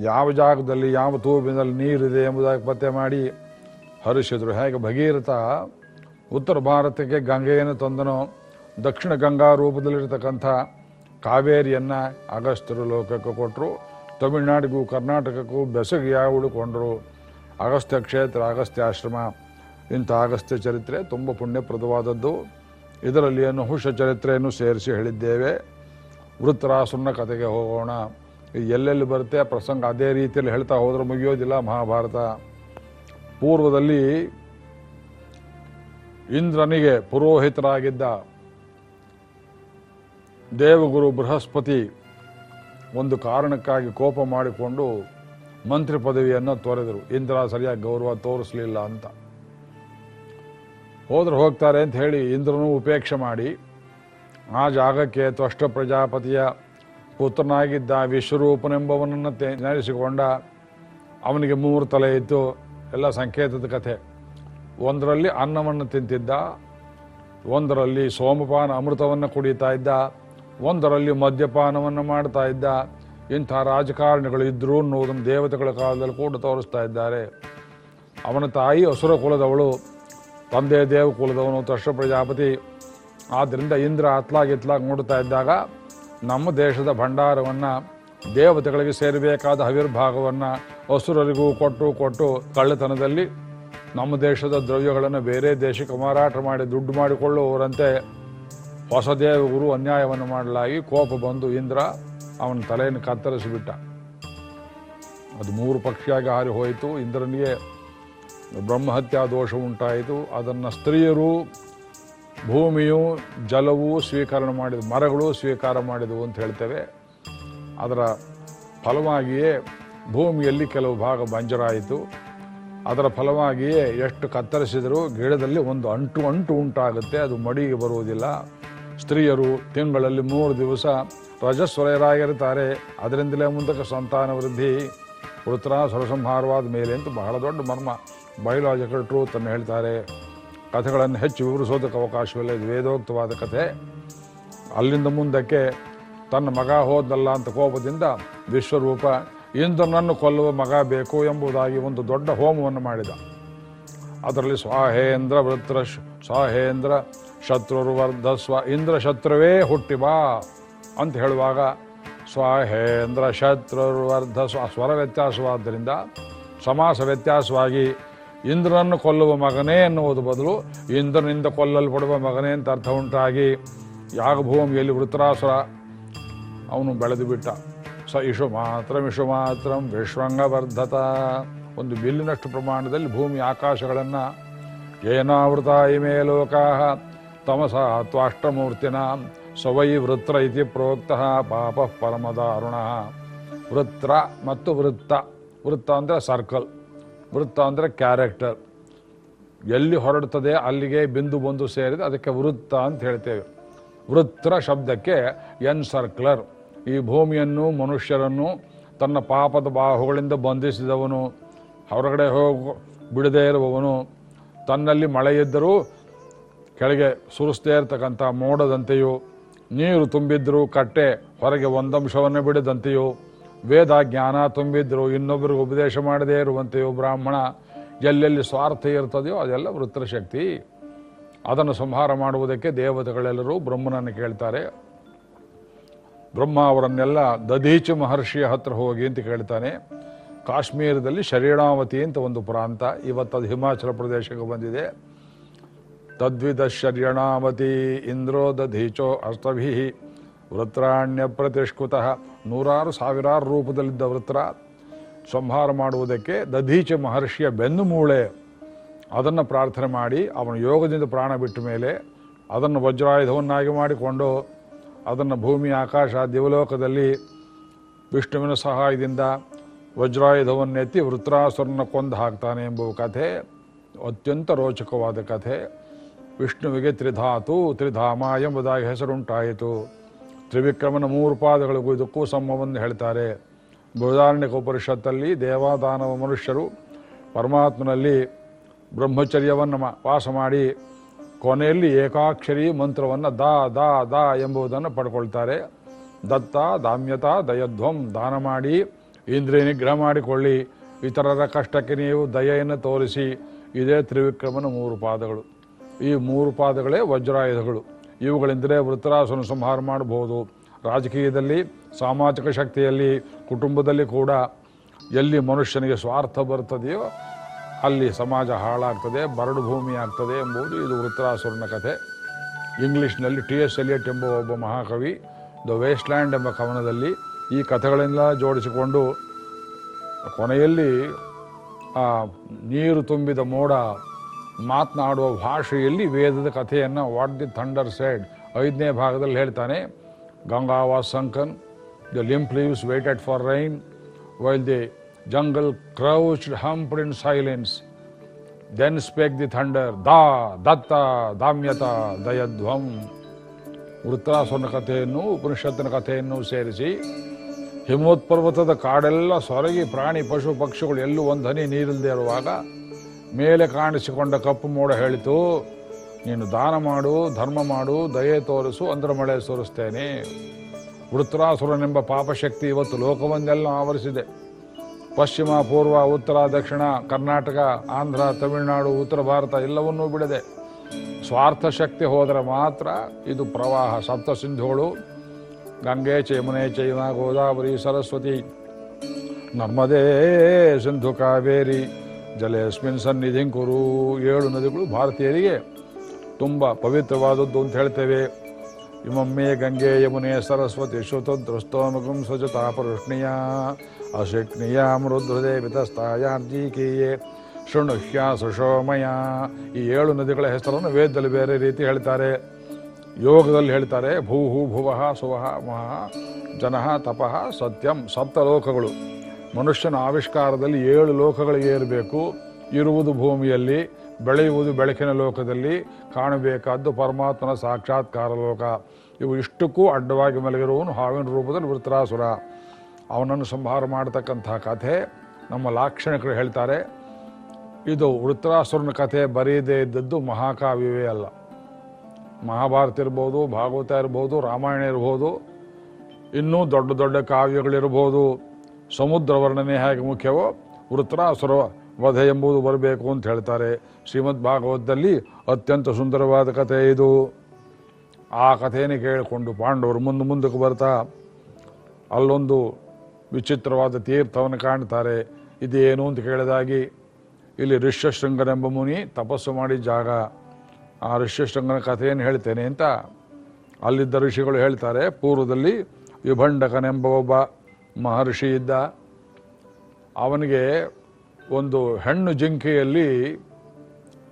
ಯಾವ ಜಾಗದಲ್ಲಿ, ಯಾವ ತೂಬಿನಲ್ಲಿ ನೀರಿದೆ ಎಂಬುದಾಗಿ ಪತ್ತೆ ಮಾಡಿ ಹರಿಸಿದ್ರು. ಹೇಗೆ ಭಗೀರಥ ಉತ್ತರ ಭಾರತಕ್ಕೆ ಗಂಗೆಯನ್ನು ತಂದನೋ. ದಕ್ಷಿಣ ಗಂಗಾ ರೂಪದಲ್ಲಿರ್ತಕ್ಕಂಥ ಕಾವೇರಿಯನ್ನು ಅಗಸ್ತ್ಯರು ಲೋಕಕ್ಕೆ ಕೊಟ್ಟರು ತಮಿಳುನಾಡಿಗೂ ಕರ್ನಾಟಕಕ್ಕೂ ಬೆಸಗಿಯಾಗಿ ಉಳ್ಕೊಂಡ್ರು. ಅಗಸ್ತ್ಯ ಕ್ಷೇತ್ರ, ಅಗಸ್ತ್ಯ ಆಶ್ರಮ, ಇಂಥ ಅಗಸ್ತ್ಯ ಚರಿತ್ರೆ ತುಂಬ ಪುಣ್ಯಪ್ರದವಾದದ್ದು. ಇದರಲ್ಲಿ ನಹುಷ ಚರಿತ್ರೆಯನ್ನು ಸೇರಿಸಿ ಹೇಳಿದ್ದೇವೆ. ವೃತ್ತರಾಸುರನ ಕಥೆಗೆ ಹೋಗೋಣ. ಎಲ್ಲೆಲ್ಲಿ ಬರುತ್ತೆ ಪ್ರಸಂಗ ಅದೇ ರೀತಿಯಲ್ಲಿ ಹೇಳ್ತಾ ಹೋದ್ರೆ ಮುಗಿಯೋದಿಲ್ಲ ಮಹಾಭಾರತ. ಪೂರ್ವದಲ್ಲಿ ಇಂದ್ರನಿಗೆ ಪುರೋಹಿತರಾಗಿದ್ದ ದೇವಗುರು ಬೃಹಸ್ಪತಿ ಒಂದು ಕಾರಣಕ್ಕಾಗಿ ಕೋಪ ಮಾಡಿಕೊಂಡು ಮಂತ್ರಿ ಪದವಿಯನ್ನು ತೊರೆದರು. ಇಂದ್ರ ಸರಿಯಾಗಿ ಗೌರವ ತೋರಿಸಲಿಲ್ಲ ಅಂತ. ಹೋದ್ರೆ ಹೋಗ್ತಾರೆ ಅಂತ ಹೇಳಿ ಇಂದ್ರನು ಉಪೇಕ್ಷೆ ಮಾಡಿ, ಆ ಜಾಗಕ್ಕೆ ತ್ವಷ್ಟ ಪ್ರಜಾಪತಿಯ ಪುತ್ರನಾಗಿದ್ದ ವಿಶ್ವರೂಪನೆಂಬವನನ್ನು ನೆನೆಸಿಕೊಂಡ ಅವನಿಗೆ ಮೂರು ತಲೆ ಇತ್ತು. ಎಲ್ಲ ಸಂಕೇತದ ಕಥೆ. ಒಂದರಲ್ಲಿ ಅನ್ನವನ್ನು ತಿಂತಿದ್ದ, ಒಂದರಲ್ಲಿ ಸೋಮಪಾನ ಅಮೃತವನ್ನು ಕುಡಿತಾ ಇದ್ದ, ಒಂದರಲ್ಲಿ ಮದ್ಯಪಾನವನ್ನು ಮಾಡ್ತಾ ಇದ್ದ, ಇಂಥ ರಾಜಕಾರಣಿಗಳು ಇದ್ದರು ಅನ್ನೋದನ್ನು ದೇವತೆಗಳ ಕಾಲದಲ್ಲಿ ಕೂಡ ತೋರಿಸ್ತಾ ಇದ್ದಾರೆ. ಅವನ ತಾಯಿ ಅಸುರ ಕುಲದವಳು, ತಂದೆ ದೇವ ಕುಲದವನು ತಶ್ವ ಪ್ರಜಾಪತಿ. ಆದ್ದರಿಂದ ಇಂದ್ರ ಅತ್ಲಾಗಿತ್ಲಾಗಿ ನೋಡ್ತಾ ಇದ್ದಾಗ ನಮ್ಮ ದೇಶದ ಭಂಡಾರವನ್ನು, ದೇವತೆಗಳಿಗೆ ಸೇರಬೇಕಾದ ಹವಿರ್ಭಾಗವನ್ನು ಅಸುರರಿಗೂ ಕೊಟ್ಟು ಕೊಟ್ಟು ಕಳ್ಳತನದಲ್ಲಿ ನಮ್ಮ ದೇಶದ ದ್ರವ್ಯಗಳನ್ನು ಬೇರೆ ದೇಶಕ್ಕೆ ಮಾರಾಟ ಮಾಡಿ ದುಡ್ಡು ಮಾಡಿಕೊಳ್ಳುವವರಂತೆ ಹೊಸದೇವ ಗುರು ಅನ್ಯಾಯವನ್ನು ಮಾಡಲಾಗಿ ಕೋಪ ಬಂದು ಇಂದ್ರ ಅವನ ತಲೆಯನ್ನು ಕತ್ತರಿಸಿಬಿಟ್ಟ. ಅದು ಮೂರು ಪಕ್ಷಿಯಾಗಿ ಹಾರಿ ಹೋಯಿತು. ಇಂದ್ರನಿಗೆ ಬ್ರಹ್ಮಹತ್ಯಾ ದೋಷ ಉಂಟಾಯಿತು. ಅದನ್ನು ಸ್ತ್ರೀಯರು ಭೂಮಿಯು ಜಲವು ಸ್ವೀಕರಣ ಮಾಡಿದ ಮರಗಳು ಸ್ವೀಕಾರ ಮಾಡಿದವು ಅಂತ ಹೇಳ್ತೇವೆ. ಅದರ ಫಲವಾಗಿಯೇ ಭೂಮಿಯಲ್ಲಿ ಕೆಲವು ಭಾಗ ಬಂಜರಾಯಿತು. ಅದರ ಫಲವಾಗಿಯೇ ಎಷ್ಟು ಕತ್ತರಿಸಿದರೂ ಗಿಡದಲ್ಲಿ ಒಂದು ಅಂಟು ಅಂಟು ಉಂಟಾಗುತ್ತೆ, ಅದು ಮಡಿಗೆ ಬರುವುದಿಲ್ಲ. ಸ್ತ್ರೀಯರು ತಿಂಗಳಲ್ಲಿ ಮೂರು ದಿವಸ ರಜಸ್ವಲಯರಾಗಿರ್ತಾರೆ ಅದರಿಂದಲೇ ಮುಂದಕ್ಕೆ ಸಂತಾನ ವೃದ್ಧಿ. ವೃತ್ರ ಸ್ವರಸಂಹಾರವಾದ ಮೇಲೆ ಅಂತ ಬಹಳ ದೊಡ್ಡ ಮರ್ಮ. ಬಯೋಲಾಜಿಕಲ್ ಟ್ರೂತ್ ಅನ್ನು ಹೇಳ್ತಾರೆ. ಕಥೆಗಳನ್ನು ಹೆಚ್ಚು ವಿವರಿಸೋದಕ್ಕೆ ಅವಕಾಶವಿಲ್ಲ, ಇದು ವೇದೋಕ್ತವಾದ ಕಥೆ. ಅಲ್ಲಿಂದ ಮುಂದಕ್ಕೆ ತನ್ನ ಮಗ ಹೋದಲ್ಲ ಅಂತ ಕೋಪದಿಂದ ವಿಶ್ವರೂಪ ಇಂದ್ರನನ್ನು ಕೊಲ್ಲುವ ಮಗ ಬೇಕು ಎಂಬುದಾಗಿ ಒಂದು ದೊಡ್ಡ ಹೋಮವನ್ನು ಮಾಡಿದ. ಅದರಲ್ಲಿ ಸ್ವಾಹೇಂದ್ರ ವೃತ್ರ ಸ್ವಾಹೇಂದ್ರ ಶತ್ರುರ್ವರ್ಧಸ್ವ ಇಂದ್ರ ಶತ್ರುವೇ ಹುಟ್ಟಿ ಬಾ ಅಂತ ಹೇಳುವಾಗ ಸ್ವಾಹೇಂದ್ರ ಶತ್ರುರ್ವರ್ಧ ಸ್ವ ಸ್ವರ ವ್ಯತ್ಯಾಸವಾದ್ದರಿಂದ, ಸಮಾಸ ವ್ಯತ್ಯಾಸವಾಗಿ ಇಂದ್ರನನ್ನು ಕೊಲ್ಲುವ ಮಗನೇ ಎನ್ನುವುದು ಬದಲು ಇಂದ್ರನಿಂದ ಕೊಲ್ಲಲ್ಪಡುವ ಮಗನೇ ಅಂತ ಅರ್ಥ ಉಂಟಾಗಿ ಯಾಗಭೂಮಿಯಲ್ಲಿ ವೃತ್ರಾಸುರ ಅವನು ಬೆಳೆದು ಬಿಟ್ಟ. ಸ ಇಷು ಮಾತ್ರ ಇಷು ಮಾತ್ರ ವಿಶ್ವಂಗವರ್ಧತ. ಒಂದು ಬಿಲ್ಲಿನಷ್ಟು ಪ್ರಮಾಣದಲ್ಲಿ ಭೂಮಿ ಆಕಾಶಗಳನ್ನು ಏನಾವೃತ ಇಮೇ ಲೋಕಾ ತಮಸ ತ್ವಾಷ್ಟಮೂರ್ತಿನ ಸವೈ ವೃತ್ರ ಇತಿ ಪ್ರೋಕ್ತ ಪಾಪ ಪರಮದಾರುಣ. ವೃತ್ರ ಮತ್ತು ವೃತ್ತ. ವೃತ್ತ ಅಂದರೆ ಸರ್ಕಲ್. ವೃತ್ತ ಅಂದರೆ ಕ್ಯಾರೆಕ್ಟರ್. ಎಲ್ಲಿ ಹೊರಡ್ತದೆ ಅಲ್ಲಿಗೆ ಬಿಂದು ಬಂದು ಸೇರಿದೆ, ಅದಕ್ಕೆ ವೃತ್ತ ಅಂತ ಹೇಳ್ತೇವೆ. ವೃತ್ರ ಶಬ್ದಕ್ಕೆ ಎನ್ ಸರ್ಕ್ಲರ್ ಈ ಭೂಮಿಯನ್ನು ಮನುಷ್ಯರನ್ನು ತನ್ನ ಪಾಪದ ಬಾಹುಗಳಿಂದ ಬಂಧಿಸಿದವನು, ಹೊರಗಡೆ ಹೋಗಿ, ಬಿಡದೇ ಇರುವವನು, ತನ್ನಲ್ಲಿ ಮಳೆ ಇದ್ದರೂ ಕೆಳಗೆ ಸುರಿಸ್ತೇ ಇರತಕ್ಕಂಥ ಮೋಡದಂತೆಯೂ, ನೀರು ತುಂಬಿದ್ದರೂ ಕಟ್ಟೆ ಹೊರಗೆ ಒಂದಂಶವನ್ನು ಬಿಡದಂತೆಯೂ, ವೇದ ಜ್ಞಾನ ತುಂಬಿದ್ದರೂ ಇನ್ನೊಬ್ಬರಿಗೆ ಉಪದೇಶ ಮಾಡದೇ ಇರುವಂತೆಯೂ ಬ್ರಾಹ್ಮಣ ಎಲ್ಲೆಲ್ಲಿ ಸ್ವಾರ್ಥ ಇರ್ತದೆಯೋ ಅದೆಲ್ಲ ವೃತ್ರಶಕ್ತಿ ಅದನ್ನು ಸಂಹಾರ ಮಾಡುವುದಕ್ಕೆ ದೇವತೆಗಳೆಲ್ಲರೂ ಬ್ರಹ್ಮನನ್ನು ಕೇಳ್ತಾರೆ. ಬ್ರಹ್ಮ ಅವರನ್ನೆಲ್ಲ ದಧೀಚ ಮಹರ್ಷಿಯ ಹತ್ರ ಹೋಗಿ ಅಂತ ಕೇಳ್ತಾನೆ. ಕಾಶ್ಮೀರದಲ್ಲಿ ಶರೀರಾವತಿ ಅಂತ ಒಂದು ಪ್ರಾಂತ, ಇವತ್ತು ಅದು ಹಿಮಾಚಲ ಪ್ರದೇಶಕ್ಕೆ ಬಂದಿದೆ. ತದ್ವಿಧ ಶರ್ಯಣಾವತಿ ಇಂದ್ರೋ ದಧೀಚೋ ಅಷ್ಟಭಿ ವೃತ್ರಾಣ್ಯ ಪ್ರತಿಷ್ಕೃತ. ನೂರಾರು ಸಾವಿರಾರು ರೂಪದಲ್ಲಿದ್ದ ವೃತ್ರ. ಸಂಹಾರ ಮಾಡುವುದಕ್ಕೆ ದಧೀಚ ಮಹರ್ಷಿಯ ಬೆನ್ನು ಮೂಳೆ. ಅದನ್ನು ಪ್ರಾರ್ಥನೆ ಮಾಡಿ, ಅವನ ಯೋಗದಿಂದ ಪ್ರಾಣ ಬಿಟ್ಟ ಮೇಲೆ ಅದನ್ನು ವಜ್ರಾಯುಧವನ್ನಾಗಿ ಮಾಡಿಕೊಂಡು ಅದನ್ನು ಭೂಮಿ, ಆಕಾಶ, ದಿವಲೋಕದಲ್ಲಿ ವಿಷ್ಣುವಿನ ಸಹಾಯದಿಂದ ವಜ್ರಾಯುಧವನ್ನೆತ್ತಿ ವೃತ್ರಾಸುರನ ಕೊಂದು ಹಾಕ್ತಾನೆ ಎಂಬುವ ಕಥೆ, ಅತ್ಯಂತ ರೋಚಕವಾದ ಕಥೆ. ವಿಷ್ಣುವಿಗೆ ತ್ರಿಧಾತು, ತ್ರಿಧಾಮ ಎಂಬುದಾಗಿ ಹೆಸರುಂಟಾಯಿತು. ತ್ರಿವಿಕ್ರಮನ ಮೂರು ಪಾದಗಳಿಗೂ ಇದಕ್ಕೂ ಸಮವನ್ನು ಹೇಳ್ತಾರೆ. ಬೃಹದಾರಣ್ಯಕ ಉಪನಿಷತ್ತಲ್ಲಿ ದೇವಾದಾನವ ಮನುಷ್ಯರು ಪರಮಾತ್ಮನಲ್ಲಿ ಬ್ರಹ್ಮಚರ್ಯವನ್ನು ವಾಸ ಮಾಡಿ ಕೊನೆಯಲ್ಲಿ ಏಕಾಕ್ಷರಿ ಮಂತ್ರವನ್ನು ದಾ ದಾ ದಾ ಎಂಬುದನ್ನು ಪಡ್ಕೊಳ್ತಾರೆ. ದತ್ತ, ದಾಮ್ಯತ, ದಯಧ್ವಂ, ದಾನ ಮಾಡಿ, ಇಂದ್ರಿಯ ನಿಗ್ರಹ ಮಾಡಿಕೊಳ್ಳಿ. ಇತರರ ಕಷ್ಟಕ್ಕೆ ನೀವು ದಯೆಯನ್ನು ತೋರಿಸಿ. ಇದೇ ತ್ರಿವಿಕ್ರಮನ ಮೂರು ಪಾದಗಳು. ಈ ಮೂರು ಪಾದಗಳೇ ವಜ್ರಾಯುಧಗಳು. ಇವುಗಳಿಂದಲೇ ವೃತ್ತರಾಸನ ಸಂಹಾರ ಮಾಡಬಹುದು. ರಾಜಕೀಯದಲ್ಲಿ, ಸಾಮಾಜಿಕ ಶಕ್ತಿಯಲ್ಲಿ, ಕುಟುಂಬದಲ್ಲಿ ಕೂಡ. ಎಲ್ಲಿ ಮನುಷ್ಯನಿಗೆ ಸ್ವಾರ್ಥ ಬರ್ತದೆಯೋ ಅಲ್ಲಿ ಸಮಾಜ ಹಾಳಾಗ್ತದೆ, ಬರಡು ಭೂಮಿ ಆಗ್ತದೆ ಎಂಬುದು ಇದು ವೃತ್ತರಾಸುರನ ಕಥೆ. ಇಂಗ್ಲೀಷ್ನಲ್ಲಿ ಟಿ ಎಸ್ ಎಲಿಯಟ್ ಎಂಬ ಒಬ್ಬ ಮಹಾಕವಿ, ದ ವೇಸ್ಟ್ಲ್ಯಾಂಡ್ ಎಂಬ ಕವನದಲ್ಲಿ ಈ ಕಥೆಗಳೆಲ್ಲ ಜೋಡಿಸಿಕೊಂಡು ಕೊನೆಯಲ್ಲಿ ಆ ನೀರು ತುಂಬಿದ ಮೋಡ ಮಾತನಾಡುವ ಭಾಷೆಯಲ್ಲಿ ವೇದದ ಕಥೆಯನ್ನು ವಾಟ್ ದಿ ಥಂಡರ್ ಸೈಡ್ ಐದನೇ ಭಾಗದಲ್ಲಿ ಹೇಳ್ತಾನೆ. Ganga was sunken, the limp leaves waited for rain, while the jungle crouched humped in silence then spake the thunder ದಾ ದತ್ತ ದಾಮ್ಯತ ದಯಧ್ವಂ ವೃತ್ರಾಸುರನ ಕಥೆಯನ್ನು ಉಪನಿಷತ್ತಿನ ಕಥೆಯನ್ನು ಸೇರಿಸಿ, ಹಿಮೋತ್ಪರ್ವತದ ಕಾಡೆಲ್ಲ ಸೊರಗಿ ಪ್ರಾಣಿ, ಪಶು, ಪಕ್ಷಿಗಳು ಎಲ್ಲೂ ಒಂದು ಹನಿ ನೀರಿಲ್ಲದೆ ಇರುವಾಗ ಮೇಲೆ ಕಾಣಿಸಿಕೊಂಡ ಕಪ್ಪು ಮೋಡ ಹೇಳಿತು, ನೀನು ದಾನ ಮಾಡು, ಧರ್ಮ ಮಾಡು, ದಯೆ ತೋರಿಸು, ಅಂದ್ರ ಮಳೆ ಸುರಿಸ್ತೇನೆ. ವೃತ್ರಾಸುರನೆಂಬ ಪಾಪಶಕ್ತಿ ಇವತ್ತು ಲೋಕವನ್ನೆಲ್ಲ ಆವರಿಸಿದೆ. ಪಶ್ಚಿಮ, ಪೂರ್ವ, ಉತ್ತರ, ದಕ್ಷಿಣ, ಕರ್ನಾಟಕ, ಆಂಧ್ರ, ತಮಿಳುನಾಡು, ಉತ್ತರ ಭಾರತ ಎಲ್ಲವನ್ನೂ ಬಿಡದೆ ಸ್ವಾರ್ಥ ಶಕ್ತಿ ಹೋದರೆ ಮಾತ್ರ ಇದು ಪ್ರವಾಹ. ಸಪ್ತ ಸಿಂಧುಗಳು ಗಂಗೆ, ಚೈಮನೆ ಚೈನಾ ಗೋದಾವರಿ, ಸರಸ್ವತಿ ನಮ್ಮದೇ ಸಿಂಧು, ಕಾವೇರಿ, ಜಲೇಸ್ಮಿನ್ ಸನ್ನಿಧಿ, ಕುರು, ಏಳು ನದಿಗಳು ಭಾರತೀಯರಿಗೆ ತುಂಬ ಪವಿತ್ರವಾದದ್ದು ಅಂತ ಹೇಳ್ತೇವೆ. ಇಮಮ್ಮೆ, ಗಂಗೆ, ಯಮುನೆ, ಸರಸ್ವತಿ ಶ್ರುತದ್ರಸ್ತೋಮಗುಂ ಸ್ವಜತಾ ಪರುಷ್ಣಿಯ ಅಶಿಕ್ನಿಯ ಮೃದ್ರದೇ ವಿತಸ್ತಾಯಾರ್ಜೀಕೀಯೇ ಶೃಣುಹ್ಯ ಸುಶೋಮಯ ಈ ಏಳು ನದಿಗಳ ಹೆಸರನ್ನು ವೇದದಲ್ಲಿ ಬೇರೆ ರೀತಿ ಹೇಳ್ತಾರೆ ಯೋಗದಲ್ಲಿ ಹೇಳ್ತಾರೆ ಭೂಹು ಭುವಃ ಸುವಹ ಮಹ ಜನಃ ತಪಃ ಸತ್ಯಂ ಸಪ್ತ ಲೋಕಗಳು. ಮನುಷ್ಯನ ಆವಿಷ್ಕಾರದಲ್ಲಿ ಏಳು ಲೋಕಗಳಿಗೆ ಏರಬೇಕು. ಇರುವುದು ಭೂಮಿಯಲ್ಲಿ, ಬೆಳೆಯುವುದು ಬೆಳಕಿನ ಲೋಕದಲ್ಲಿ, ಕಾಣಬೇಕಾದ್ದು ಪರಮಾತ್ಮನ ಸಾಕ್ಷಾತ್ಕಾರ ಲೋಕ. ಇವು ಇಷ್ಟಕ್ಕೂ ಅಡ್ಡವಾಗಿ ಮಲಗಿರುವನು ಹಾವಿನ ರೂಪದಲ್ಲಿ ವೃತ್ರಾಸುರ. ಅವನನ್ನು ಸಂಹಾರ ಮಾಡತಕ್ಕಂಥ ಕಥೆ ನಮ್ಮ ಲಾಕ್ಷಣಿಕರು ಹೇಳ್ತಾರೆ, ಇದು ವೃತ್ರಾಸುರನ ಕಥೆ ಬರೆಯದೇ ಇದ್ದದ್ದು ಮಹಾಕಾವ್ಯವೇ ಅಲ್ಲ. ಮಹಾಭಾರತ ಇರ್ಬೋದು, ಭಾಗವತ ಇರ್ಬೋದು, ರಾಮಾಯಣ ಇರ್ಬೋದು, ಇನ್ನೂ ದೊಡ್ಡ ದೊಡ್ಡ ಕಾವ್ಯಗಳಿರ್ಬೋದು, ಸಮುದ್ರ ವರ್ಣನೆ ಹೇಗೆ ಮುಖ್ಯವೋ ವೃತ್ರಾಸುರ ವಧೆ ಎಂಬುದು ಬರಬೇಕು ಅಂತ ಹೇಳ್ತಾರೆ. ಶ್ರೀಮದ್ ಭಾಗವತದಲ್ಲಿ ಅತ್ಯಂತ ಸುಂದರವಾದ ಕಥೆ ಇದು. ಆ ಕಥೆಯನ್ನು ಕೇಳಿಕೊಂಡು ಪಾಂಡವರು ಮುಂದೆ ಮುಂದಕ್ಕೆ ಬರ್ತಾ, ಅಲ್ಲೊಂದು ವಿಚಿತ್ರವಾದ ತೀರ್ಥವನ್ನು ಕಾಣ್ತಾರೆ ಇದೇನು ಅಂತ ಕೇಳಿದಾಗಿ, ಇಲ್ಲಿ ಋಷ್ಯಶೃಂಗನೆಂಬ ಮುನಿ ತಪಸ್ಸು ಮಾಡಿದ ಜಾಗ. ಆ ಋಷ್ಯಶೃಂಗನ ಕಥೆಯನ್ನು ಹೇಳ್ತೇನೆ ಅಂತ ಅಲ್ಲಿದ್ದ ಋಷಿಗಳು ಹೇಳ್ತಾರೆ. ಪೂರ್ವದಲ್ಲಿ ವಿಭಂಡಕನೆಂಬ ಒಬ್ಬ ಮಹರ್ಷಿ ಇದ್ದ. ಅವನಿಗೆ ಒಂದು ಹೆಣ್ಣು ಜಿಂಕೆಯಲ್ಲಿ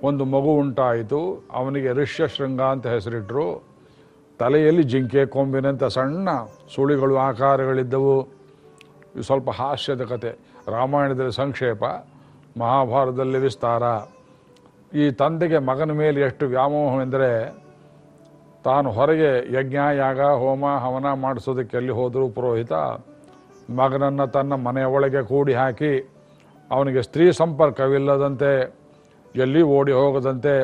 ಒಂದು ಮಗು ಉಂಟಾಯಿತು. ಅವನಿಗೆ ಋಷ್ಯಶೃಂಗ ಅಂತ ಹೆಸರಿಟ್ಟರು ತಲೆಯಲ್ಲಿ ಜಿಂಕೆ ಕೊಂಬಿನಂಥ ಸಣ್ಣ ಸುಳಿಗಳು, ಆಕಾರಗಳಿದ್ದವು. ಇದು ಸ್ವಲ್ಪ ಹಾಸ್ಯದ ಕತೆ. ರಾಮಾಯಣದಲ್ಲಿ ಸಂಕ್ಷೇಪ, ಮಹಾಭಾರತದಲ್ಲಿ ವಿಸ್ತಾರ. ಈ ತಂದೆಗೆ ಮಗನ ಮೇಲೆ ಎಷ್ಟು ವ್ಯಾಮೋಹವೆಂದರೆ, ತಾನು ಹೊರಗೆ ಯಜ್ಞ, ಯಾಗ, ಹೋಮ, ಹವನ ಮಾಡಿಸೋದಕ್ಕೆ ಎಲ್ಲಿ ಹೋದರೂ ಪುರೋಹಿತ, ಮಗನನ್ನು ತನ್ನ ಮನೆಯ ಒಳಗೆ ಕೂಡಿ ಹಾಕಿ, ಅವನಿಗೆ ಸ್ತ್ರೀ ಸಂಪರ್ಕವಿಲ್ಲದಂತೆ, ಎಲ್ಲಿ ಓಡಿ ಹೋಗದಂತೆ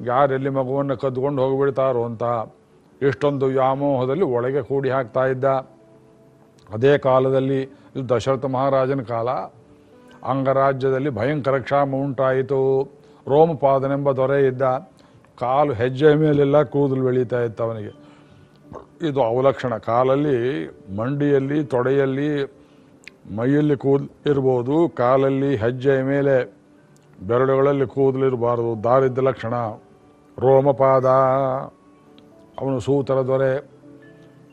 ಯಾರೆಲ್ಲಿ ಮಗುವನ್ನು ಕದ್ದುಕೊಂಡು ಹೋಗಿಬಿಡ್ತಾರೋ ಅಂತ, ಇಷ್ಟೊಂದು ವ್ಯಾಮೋಹದಲ್ಲಿ ಒಳಗೆ ಕೂಡಿ ಹಾಕ್ತಾ ಇದ್ದ. ಅದೇ ಕಾಲದಲ್ಲಿ ದಶರಥ ಮಹಾರಾಜನ ಕಾಲ. ಅಂಗರಾಜ್ಯದಲ್ಲಿ ಭಯಂಕರ ಕ್ಷಾಮ ಉಂಟಾಯಿತು. ರೋಮಪಾದನೆಂಬ ದೊರೆ ಇದ್ದ ಕಾಲು ಹೆಜ್ಜೆ ಮೇಲೆಲ್ಲ ಕೂದಲು ಬೆಳೀತಾ ಇತ್ತು ಅವನಿಗೆ. ಇದು ಅವಲಕ್ಷಣ. ಕಾಲಲ್ಲಿ ಮಂಡಿಯಲ್ಲಿ, ತೊಡೆಯಲ್ಲಿ, ಮೈಯಲ್ಲಿ ಕೂದಲು ಇರ್ಬೋದು. ಕಾಲಲ್ಲಿ ಹೆಜ್ಜೆಯ ಮೇಲೆ ಬೆರಳುಗಳಲ್ಲಿ ಕೂದಲಿರಬಾರದು ದಾರಿದ್ದ ಲಕ್ಷಣ. ರೋಮಪಾದ. ಅವನು ಸೂತರ ದೊರೆ.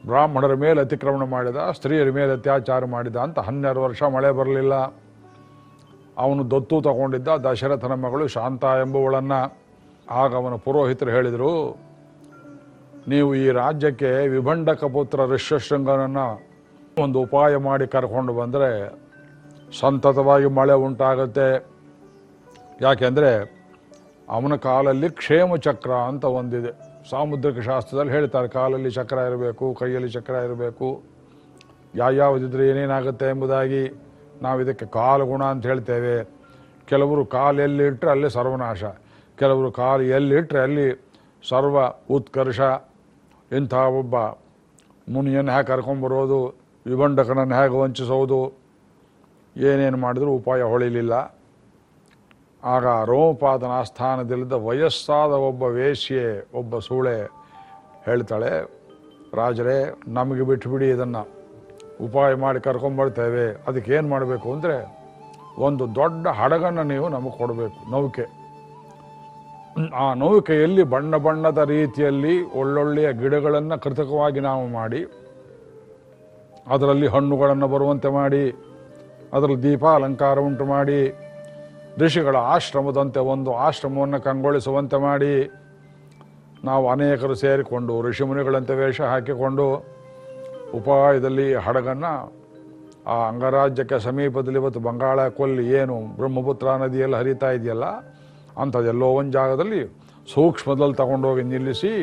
ಬ್ರಾಹ್ಮಣರ ಮೇಲೆ ಅತಿಕ್ರಮಣ ಮಾಡಿದ, ಸ್ತ್ರೀಯರ ಮೇಲೆ ಅತ್ಯಾಚಾರ ಮಾಡಿದ ಅಂತ ಹನ್ನೆರಡು ವರ್ಷ ಮಳೆ ಬರಲಿಲ್ಲ. ಅವನು ದತ್ತು ತಗೊಂಡಿದ್ದ ದಶರಥನ ಮಗಳು ಶಾಂತ ಎಂಬುವಳನ್ನು. ಆಗ ಅವನ ಪುರೋಹಿತರು ಹೇಳಿದರು, ನೀವು ಈ ರಾಜ್ಯಕ್ಕೆ ವಿಭಂಡಕ ಪುತ್ರ ಋಷ್ಯಶೃಂಗನನ್ನು ಒಂದು ಉಪಾಯ ಮಾಡಿ ಕರ್ಕೊಂಡು ಬಂದರೆ ಸಂತತವಾಗಿ ಮಳೆ ಉಂಟಾಗುತ್ತೆ. ಯಾಕೆಂದರೆ ಅವನ ಕಾಲಲ್ಲಿ ಕ್ಷೇಮ ಚಕ್ರ ಅಂತ ಒಂದಿದೆ. ಸಾಮುದ್ರಿಕ ಶಾಸ್ತ್ರದಲ್ಲಿ ಹೇಳ್ತಾರೆ, ಕಾಲಲ್ಲಿ ಚಕ್ರ ಇರಬೇಕು, ಕೈಯಲ್ಲಿ ಚಕ್ರ ಇರಬೇಕು. ಯಾವ್ಯಾವುದಿದ್ರೆ ಏನೇನಾಗುತ್ತೆ ಎಂಬುದಾಗಿ ನಾವು ಇದಕ್ಕೆ ಕಾಲು ಗುಣ ಅಂತ ಹೇಳ್ತೇವೆ. ಕೆಲವರು ಕಾಲು ಎಲ್ಲಿ ಇಟ್ಟರೆ ಅಲ್ಲಿ ಸರ್ವನಾಶ. ಕೆಲವರು ಕಾಲು ಎಲ್ಲಿಟ್ಟರೆ ಅಲ್ಲಿ ಸರ್ವ ಉತ್ಕರ್ಷ. ಇಂಥ ಒಬ್ಬ ಮುನಿಯನ್ನು ಹೇಗೆ ಕರ್ಕೊಂಬರೋದು, ವಿಭಂಡಕನನ್ನು ಹೇಗೆ ವಂಚಿಸೋದು, ಏನೇನು ಮಾಡಿದರೂ ಉಪಾಯ ಹೊಳಿಲಿಲ್ಲ. ಆಗ ರೋಮಪಾದನ ಆಸ್ಥಾನದಲ್ಲಿದ್ದ ವಯಸ್ಸಾದ ಒಬ್ಬ ವೇಶ್ಯೆ, ಒಬ್ಬ ಸೂಳೆ ಹೇಳ್ತಾಳೆ, ರಾಜರೇ, ನಮಗೆ ಬಿಟ್ಟುಬಿಡಿ ಇದನ್ನು. ಉಪಾಯ ಮಾಡಿ ಕರ್ಕೊಂಬರ್ತೇವೆ ಅದಕ್ಕೆ ಏನು ಮಾಡಬೇಕು ಅಂದರೆ ಒಂದು ದೊಡ್ಡ ಹಡಗನ್ನು ನೀವು ನಮಗೆ ಕೊಡಬೇಕು, ನೌಕೆ. ಆ ನೌಕೆಯಲ್ಲಿ ಬಣ್ಣ ಬಣ್ಣದ ರೀತಿಯಲ್ಲಿ ಒಳ್ಳೊಳ್ಳೆಯ ಗಿಡಗಳನ್ನು ಕೃತಕವಾಗಿ ನಾವು ಮಾಡಿ, ಅದರಲ್ಲಿ ಹಣ್ಣುಗಳನ್ನು ಬರುವಂತೆ ಮಾಡಿ, ಅದರಲ್ಲಿ ದೀಪ ಅಲಂಕಾರ ಉಂಟು ಮಾಡಿ ಋಷಿಗಳ ಆಶ್ರಮದಂತೆ ಒಂದು ಆಶ್ರಮವನ್ನು ಕಂಗೊಳಿಸುವಂತೆ ಮಾಡಿ ನಾವು ಅನೇಕರು ಸೇರಿಕೊಂಡು ಋಷಿಮುನಿಗಳಂತೆ ವೇಷ ಹಾಕಿಕೊಂಡು ಉಪಾಯದಲ್ಲಿ ಹಡಗನ್ನು ಆ ಅಂಗರಾಜ್ಯಕ್ಕೆ ಸಮೀಪದಲ್ಲಿ ಇವತ್ತು ಬಂಗಾಳ ಕೊಲ್ಲಿ ಏನು ಬ್ರಹ್ಮಪುತ್ರ ನದಿಯಲ್ಲಿ ಹರಿತಾ ಇದೆಯಲ್ಲ, ಅಂಥದ್ದೆಲ್ಲೋ ಒಂದು ಜಾಗದಲ್ಲಿ ಸೂಕ್ಷ್ಮದಲ್ಲಿ ತಗೊಂಡೋಗಿ ನಿಲ್ಲಿಸಿ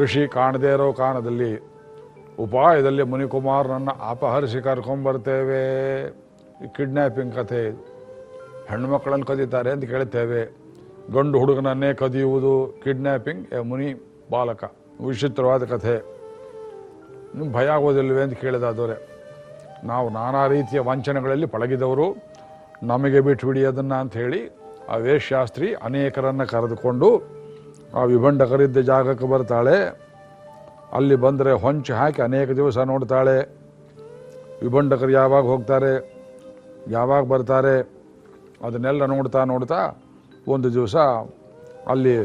ಋಷಿ ಕಾಣದೇ ಇರೋ ಕಾರಣದಲ್ಲಿ ಉಪಾಯದಲ್ಲಿ ಮುನಿಕುಮಾರನನ್ನು ಅಪಹರಿಸಿ ಕರ್ಕೊಂಬರ್ತೇವೆ. ಕಿಡ್ನ್ಯಾಪಿಂಗ್ ಕಥೆ ಇದು ಹೆಣ್ಮಕ್ಕಳನ್ನು ಕದೀತಾರೆ ಅಂತ ಕೇಳ್ತೇವೆ. ಗಂಡು ಹುಡುಗನನ್ನೇ ಕದಿಯುವುದು ಕಿಡ್ನ್ಯಾಪಿಂಗ್ ಎ ಮುನಿ ಬಾಲಕ. ವಿಚಿತ್ರವಾದ ಕಥೆ. ನಿಮ್ಗೆ ಭಯ ಆಗೋದಿಲ್ಲವೇ ಅಂತ ಕೇಳಿದಾದವರೆ ನಾವು ನಾನಾ ರೀತಿಯ ವಂಚನೆಗಳಲ್ಲಿ ಪಳಗಿದವರು. ನಮಗೆ ಬಿಟ್ಟು ಅದನ್ನು ಅಂತ ಹೇಳಿ ಆ ವೇಶ್ಯಾಸ್ತ್ರಿ ಅನೇಕರನ್ನು ಕರೆದುಕೊಂಡು ಆ ವಿಭಂಡಕರಿದ್ದ ಜಾಗಕ್ಕೆ ಬರ್ತಾಳೆ. ಅಲ್ಲಿ ಬಂದರೆ ಹೊಂಚು ಹಾಕಿ ಅನೇಕ ದಿವಸ ನೋಡ್ತಾಳೆ. ವಿಭಂಡಕರು ಯಾವಾಗ ಹೋಗ್ತಾರೆ? ಯಾವಾಗ ಬರ್ತಾರೆ? ಅದನ್ನೆಲ್ಲ ನೋಡ್ತಾ ನೋಡ್ತಾ ಒಂದು ದಿವಸ ಅಲ್ಲಿ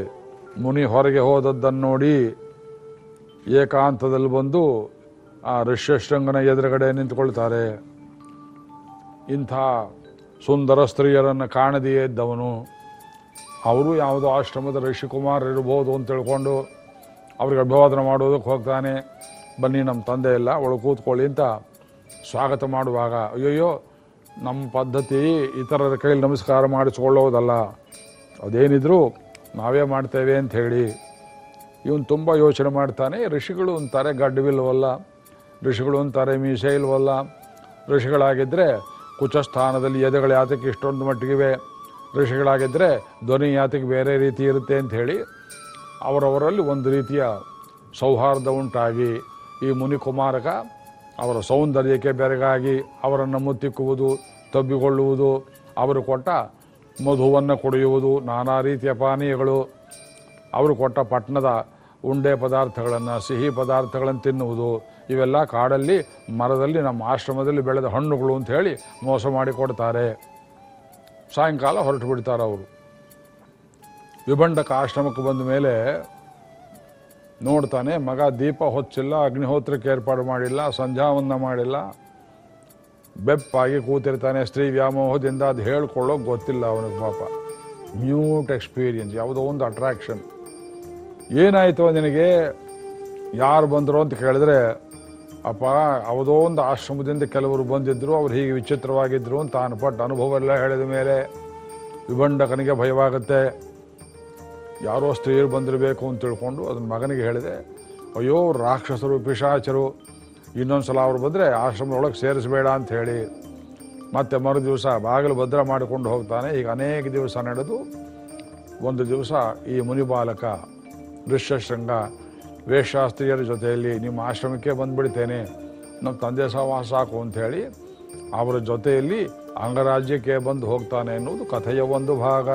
ಮುನಿ ಹೊರಗೆ ಹೋದದ್ದನ್ನು ನೋಡಿ ಏಕಾಂತದಲ್ಲಿ ಬಂದು ಆ ಋಷ್ಯಶೃಂಗನ ಎದುರುಗಡೆ ನಿಂತ್ಕೊಳ್ತಾರೆ. ಇಂಥ ಸುಂದರ ಸ್ತ್ರೀಯರನ್ನು ಕಾಣದೆಯೇ ಇದ್ದವನು. ಅವರು ಯಾವುದೋ ಆಶ್ರಮದ ಋಷಿಕುಮಾರ್ ಇರ್ಬೋದು ಅಂತ ತಿಳ್ಕೊಂಡು ಅವ್ರಿಗೆ ಅಭಿವಾದನ ಮಾಡೋದಕ್ಕೆ ಹೋಗ್ತಾನೆ. ಬನ್ನಿ ನಮ್ಮ ತಂದೆ ಇಲ್ಲ ಒಳಗೆ ಕೂತ್ಕೊಳ್ಳಿ ಅಂತ ಸ್ವಾಗತ ಮಾಡುವಾಗ, ಅಯ್ಯಯ್ಯೋ ನಮ್ಮ ಪದ್ಧತಿ ಇತರರ ಕೈಲಿ ನಮಸ್ಕಾರ ಮಾಡಿಸ್ಕೊಳ್ಳೋದಲ್ಲ. ಅದೇನಿದ್ರು ನಾವೇ ಮಾಡ್ತೇವೆ ಅಂತ ಹೇಳಿ. ಇವನು ತುಂಬ ಯೋಚನೆ ಮಾಡ್ತಾನೆ. ಋಷಿಗಳು ಅಂತಾರೆ ಗಡ್ಡವಿಲ್ವಲ್ಲ ಋಷಿಗಳು ಅಂತಾರೆ, ಮೀಸೆ ಇಲ್ವಲ್ಲ. ಋಷಿಗಳಾಗಿದ್ದರೆ ಕುಚಸ್ಥಾನದಲ್ಲಿ ಎದೆಗಳು ಯಾತಕ್ಕೆ ಇಷ್ಟೊಂದು ಮಟ್ಟಿಗಿವೆ. ಋಷಿಗಳಾಗಿದ್ದರೆ ಧ್ವನಿ ಯಾತಕ್ಕೆ ಬೇರೆ ರೀತಿ ಇರುತ್ತೆ ಅಂತ ಹೇಳಿ ಅವರವರಲ್ಲಿ ಒಂದು ರೀತಿಯ ಸೌಹಾರ್ದ ಉಂಟಾಗಿ ಈ ಮುನಿಕುಮಾರಕ ಅವರ ಸೌಂದರ್ಯಕ್ಕೆ ಬೆರಗಾಗಿ ಅವರನ್ನು ಮುತ್ತಿಕ್ಕುವುದು, ತಬ್ಬಿಕೊಳ್ಳುವುದು, ಅವರು ಕೊಟ್ಟ ಮಧುವನ್ನು ಕುಡಿಯುವುದು, ನಾನಾ ರೀತಿಯ ಪಾನೀಯಗಳು. ಅವರು ಕೊಟ್ಟ ಪಟ್ಟಣದ ಉಂಡೆ ಪದಾರ್ಥಗಳನ್ನು, ಸಿಹಿ ಪದಾರ್ಥಗಳನ್ನು ತಿನ್ನುವುದು. ಇವೆಲ್ಲ ಕಾಡಲ್ಲಿ, ಮರದಲ್ಲಿ, ನಮ್ಮ ಆಶ್ರಮದಲ್ಲಿ ಬೆಳೆದ ಹಣ್ಣುಗಳು ಅಂತ ಹೇಳಿ ಮೋಸ ಮಾಡಿಕೊಡ್ತಾರೆ ಸಾಯಂಕಾಲ ಹೊರಟು ಬಿಡ್ತಾರೆ ಅವರು. ವಿಭಂಡಕ ಆಶ್ರಮಕ್ಕೆ ಬಂದ ಮೇಲೆ ನೋಡ್ತಾನೆ, ಮಗ ದೀಪ ಹೊಚ್ಚಿಲ್ಲ, ಅಗ್ನಿಹೋತ್ರಕ್ಕೆ ಏರ್ಪಾಡು ಮಾಡಿಲ್ಲ ಸಂಧ್ಯಾವನ್ನ ಮಾಡಿಲ್ಲ. ಬೆಪ್ಪಾಗಿ ಕೂತಿರ್ತಾನೆ ಸ್ತ್ರೀ ವ್ಯಾಮೋಹದಿಂದ, ಅದು ಹೇಳ್ಕೊಳ್ಳೋಕೆ ಗೊತ್ತಿಲ್ಲ ಅವನಿಗೆ ಪಾಪ. ಮ್ಯೂಟ್ ಎಕ್ಸ್ಪೀರಿಯನ್ಸ್, ಯಾವುದೋ ಒಂದು ಅಟ್ರಾಕ್ಷನ್ ಏನಾಯಿತು ನಿನಗೆ? ಯಾರು ಬಂದರು ಅಂತ ಕೇಳಿದ್ರೆ, ಅಪ್ಪ, ಯಾವುದೋ ಒಂದು ಆಶ್ರಮದಿಂದ ಕೆಲವರು ಬಂದಿದ್ದರು ಅವ್ರು ಹೀಗೆ ವಿಚಿತ್ರವಾಗಿದ್ದರು ಅಂತ ತಾನು ಪಟ್ಟ ಅನುಭವ ಎಲ್ಲ ಹೇಳಿದ ಮೇಲೆ ವಿಭಂಡಕನಿಗೆ ಭಯವಾಗುತ್ತೆ. ಯಾರೋ ಸ್ತ್ರೀಯರು ಬಂದಿರಬೇಕು ಅಂತ ತಿಳ್ಕೊಂಡು ಅದನ್ನ ಮಗನಿಗೆ ಹೇಳಿದೆ, ಅಯ್ಯೋ, ರಾಕ್ಷಸರು, ಪಿಶಾಚರು ಇನ್ನೊಂದು ಸಲ ಅವ್ರು ಬಂದರೆ ಆಶ್ರಮದೊಳಗೆ ಸೇರಿಸಬೇಡ ಅಂತ ಹೇಳಿ. ಮತ್ತೆ ಮರು ದಿವಸ ಬಾಗಿಲು ಭದ್ರ ಮಾಡಿಕೊಂಡು ಹೋಗ್ತಾನೆ. ಈಗ ಅನೇಕ ದಿವಸ ನಡೆದು ಒಂದು ದಿವಸ ಈ ಮುನಿ ಬಾಲಕ ಋಷ್ಯಶೃಂಗ ವೇಷಾಸ್ತ್ರೀಯರ ಜೊತೆಯಲ್ಲಿ, ನಿಮ್ಮ ಆಶ್ರಮಕ್ಕೆ ಬಂದುಬಿಡ್ತೇನೆ, ನಮ್ಮ ತಂದೆ ಸಹವಾಸ ಸಾಕು ಅಂತ ಹೇಳಿ ಅವರ ಜೊತೆಯಲ್ಲಿ ಅಂಗರಾಜ್ಯಕ್ಕೆ ಬಂದು ಹೋಗ್ತಾನೆ ಅನ್ನೋದು ಕಥೆಯ ಒಂದು ಭಾಗ.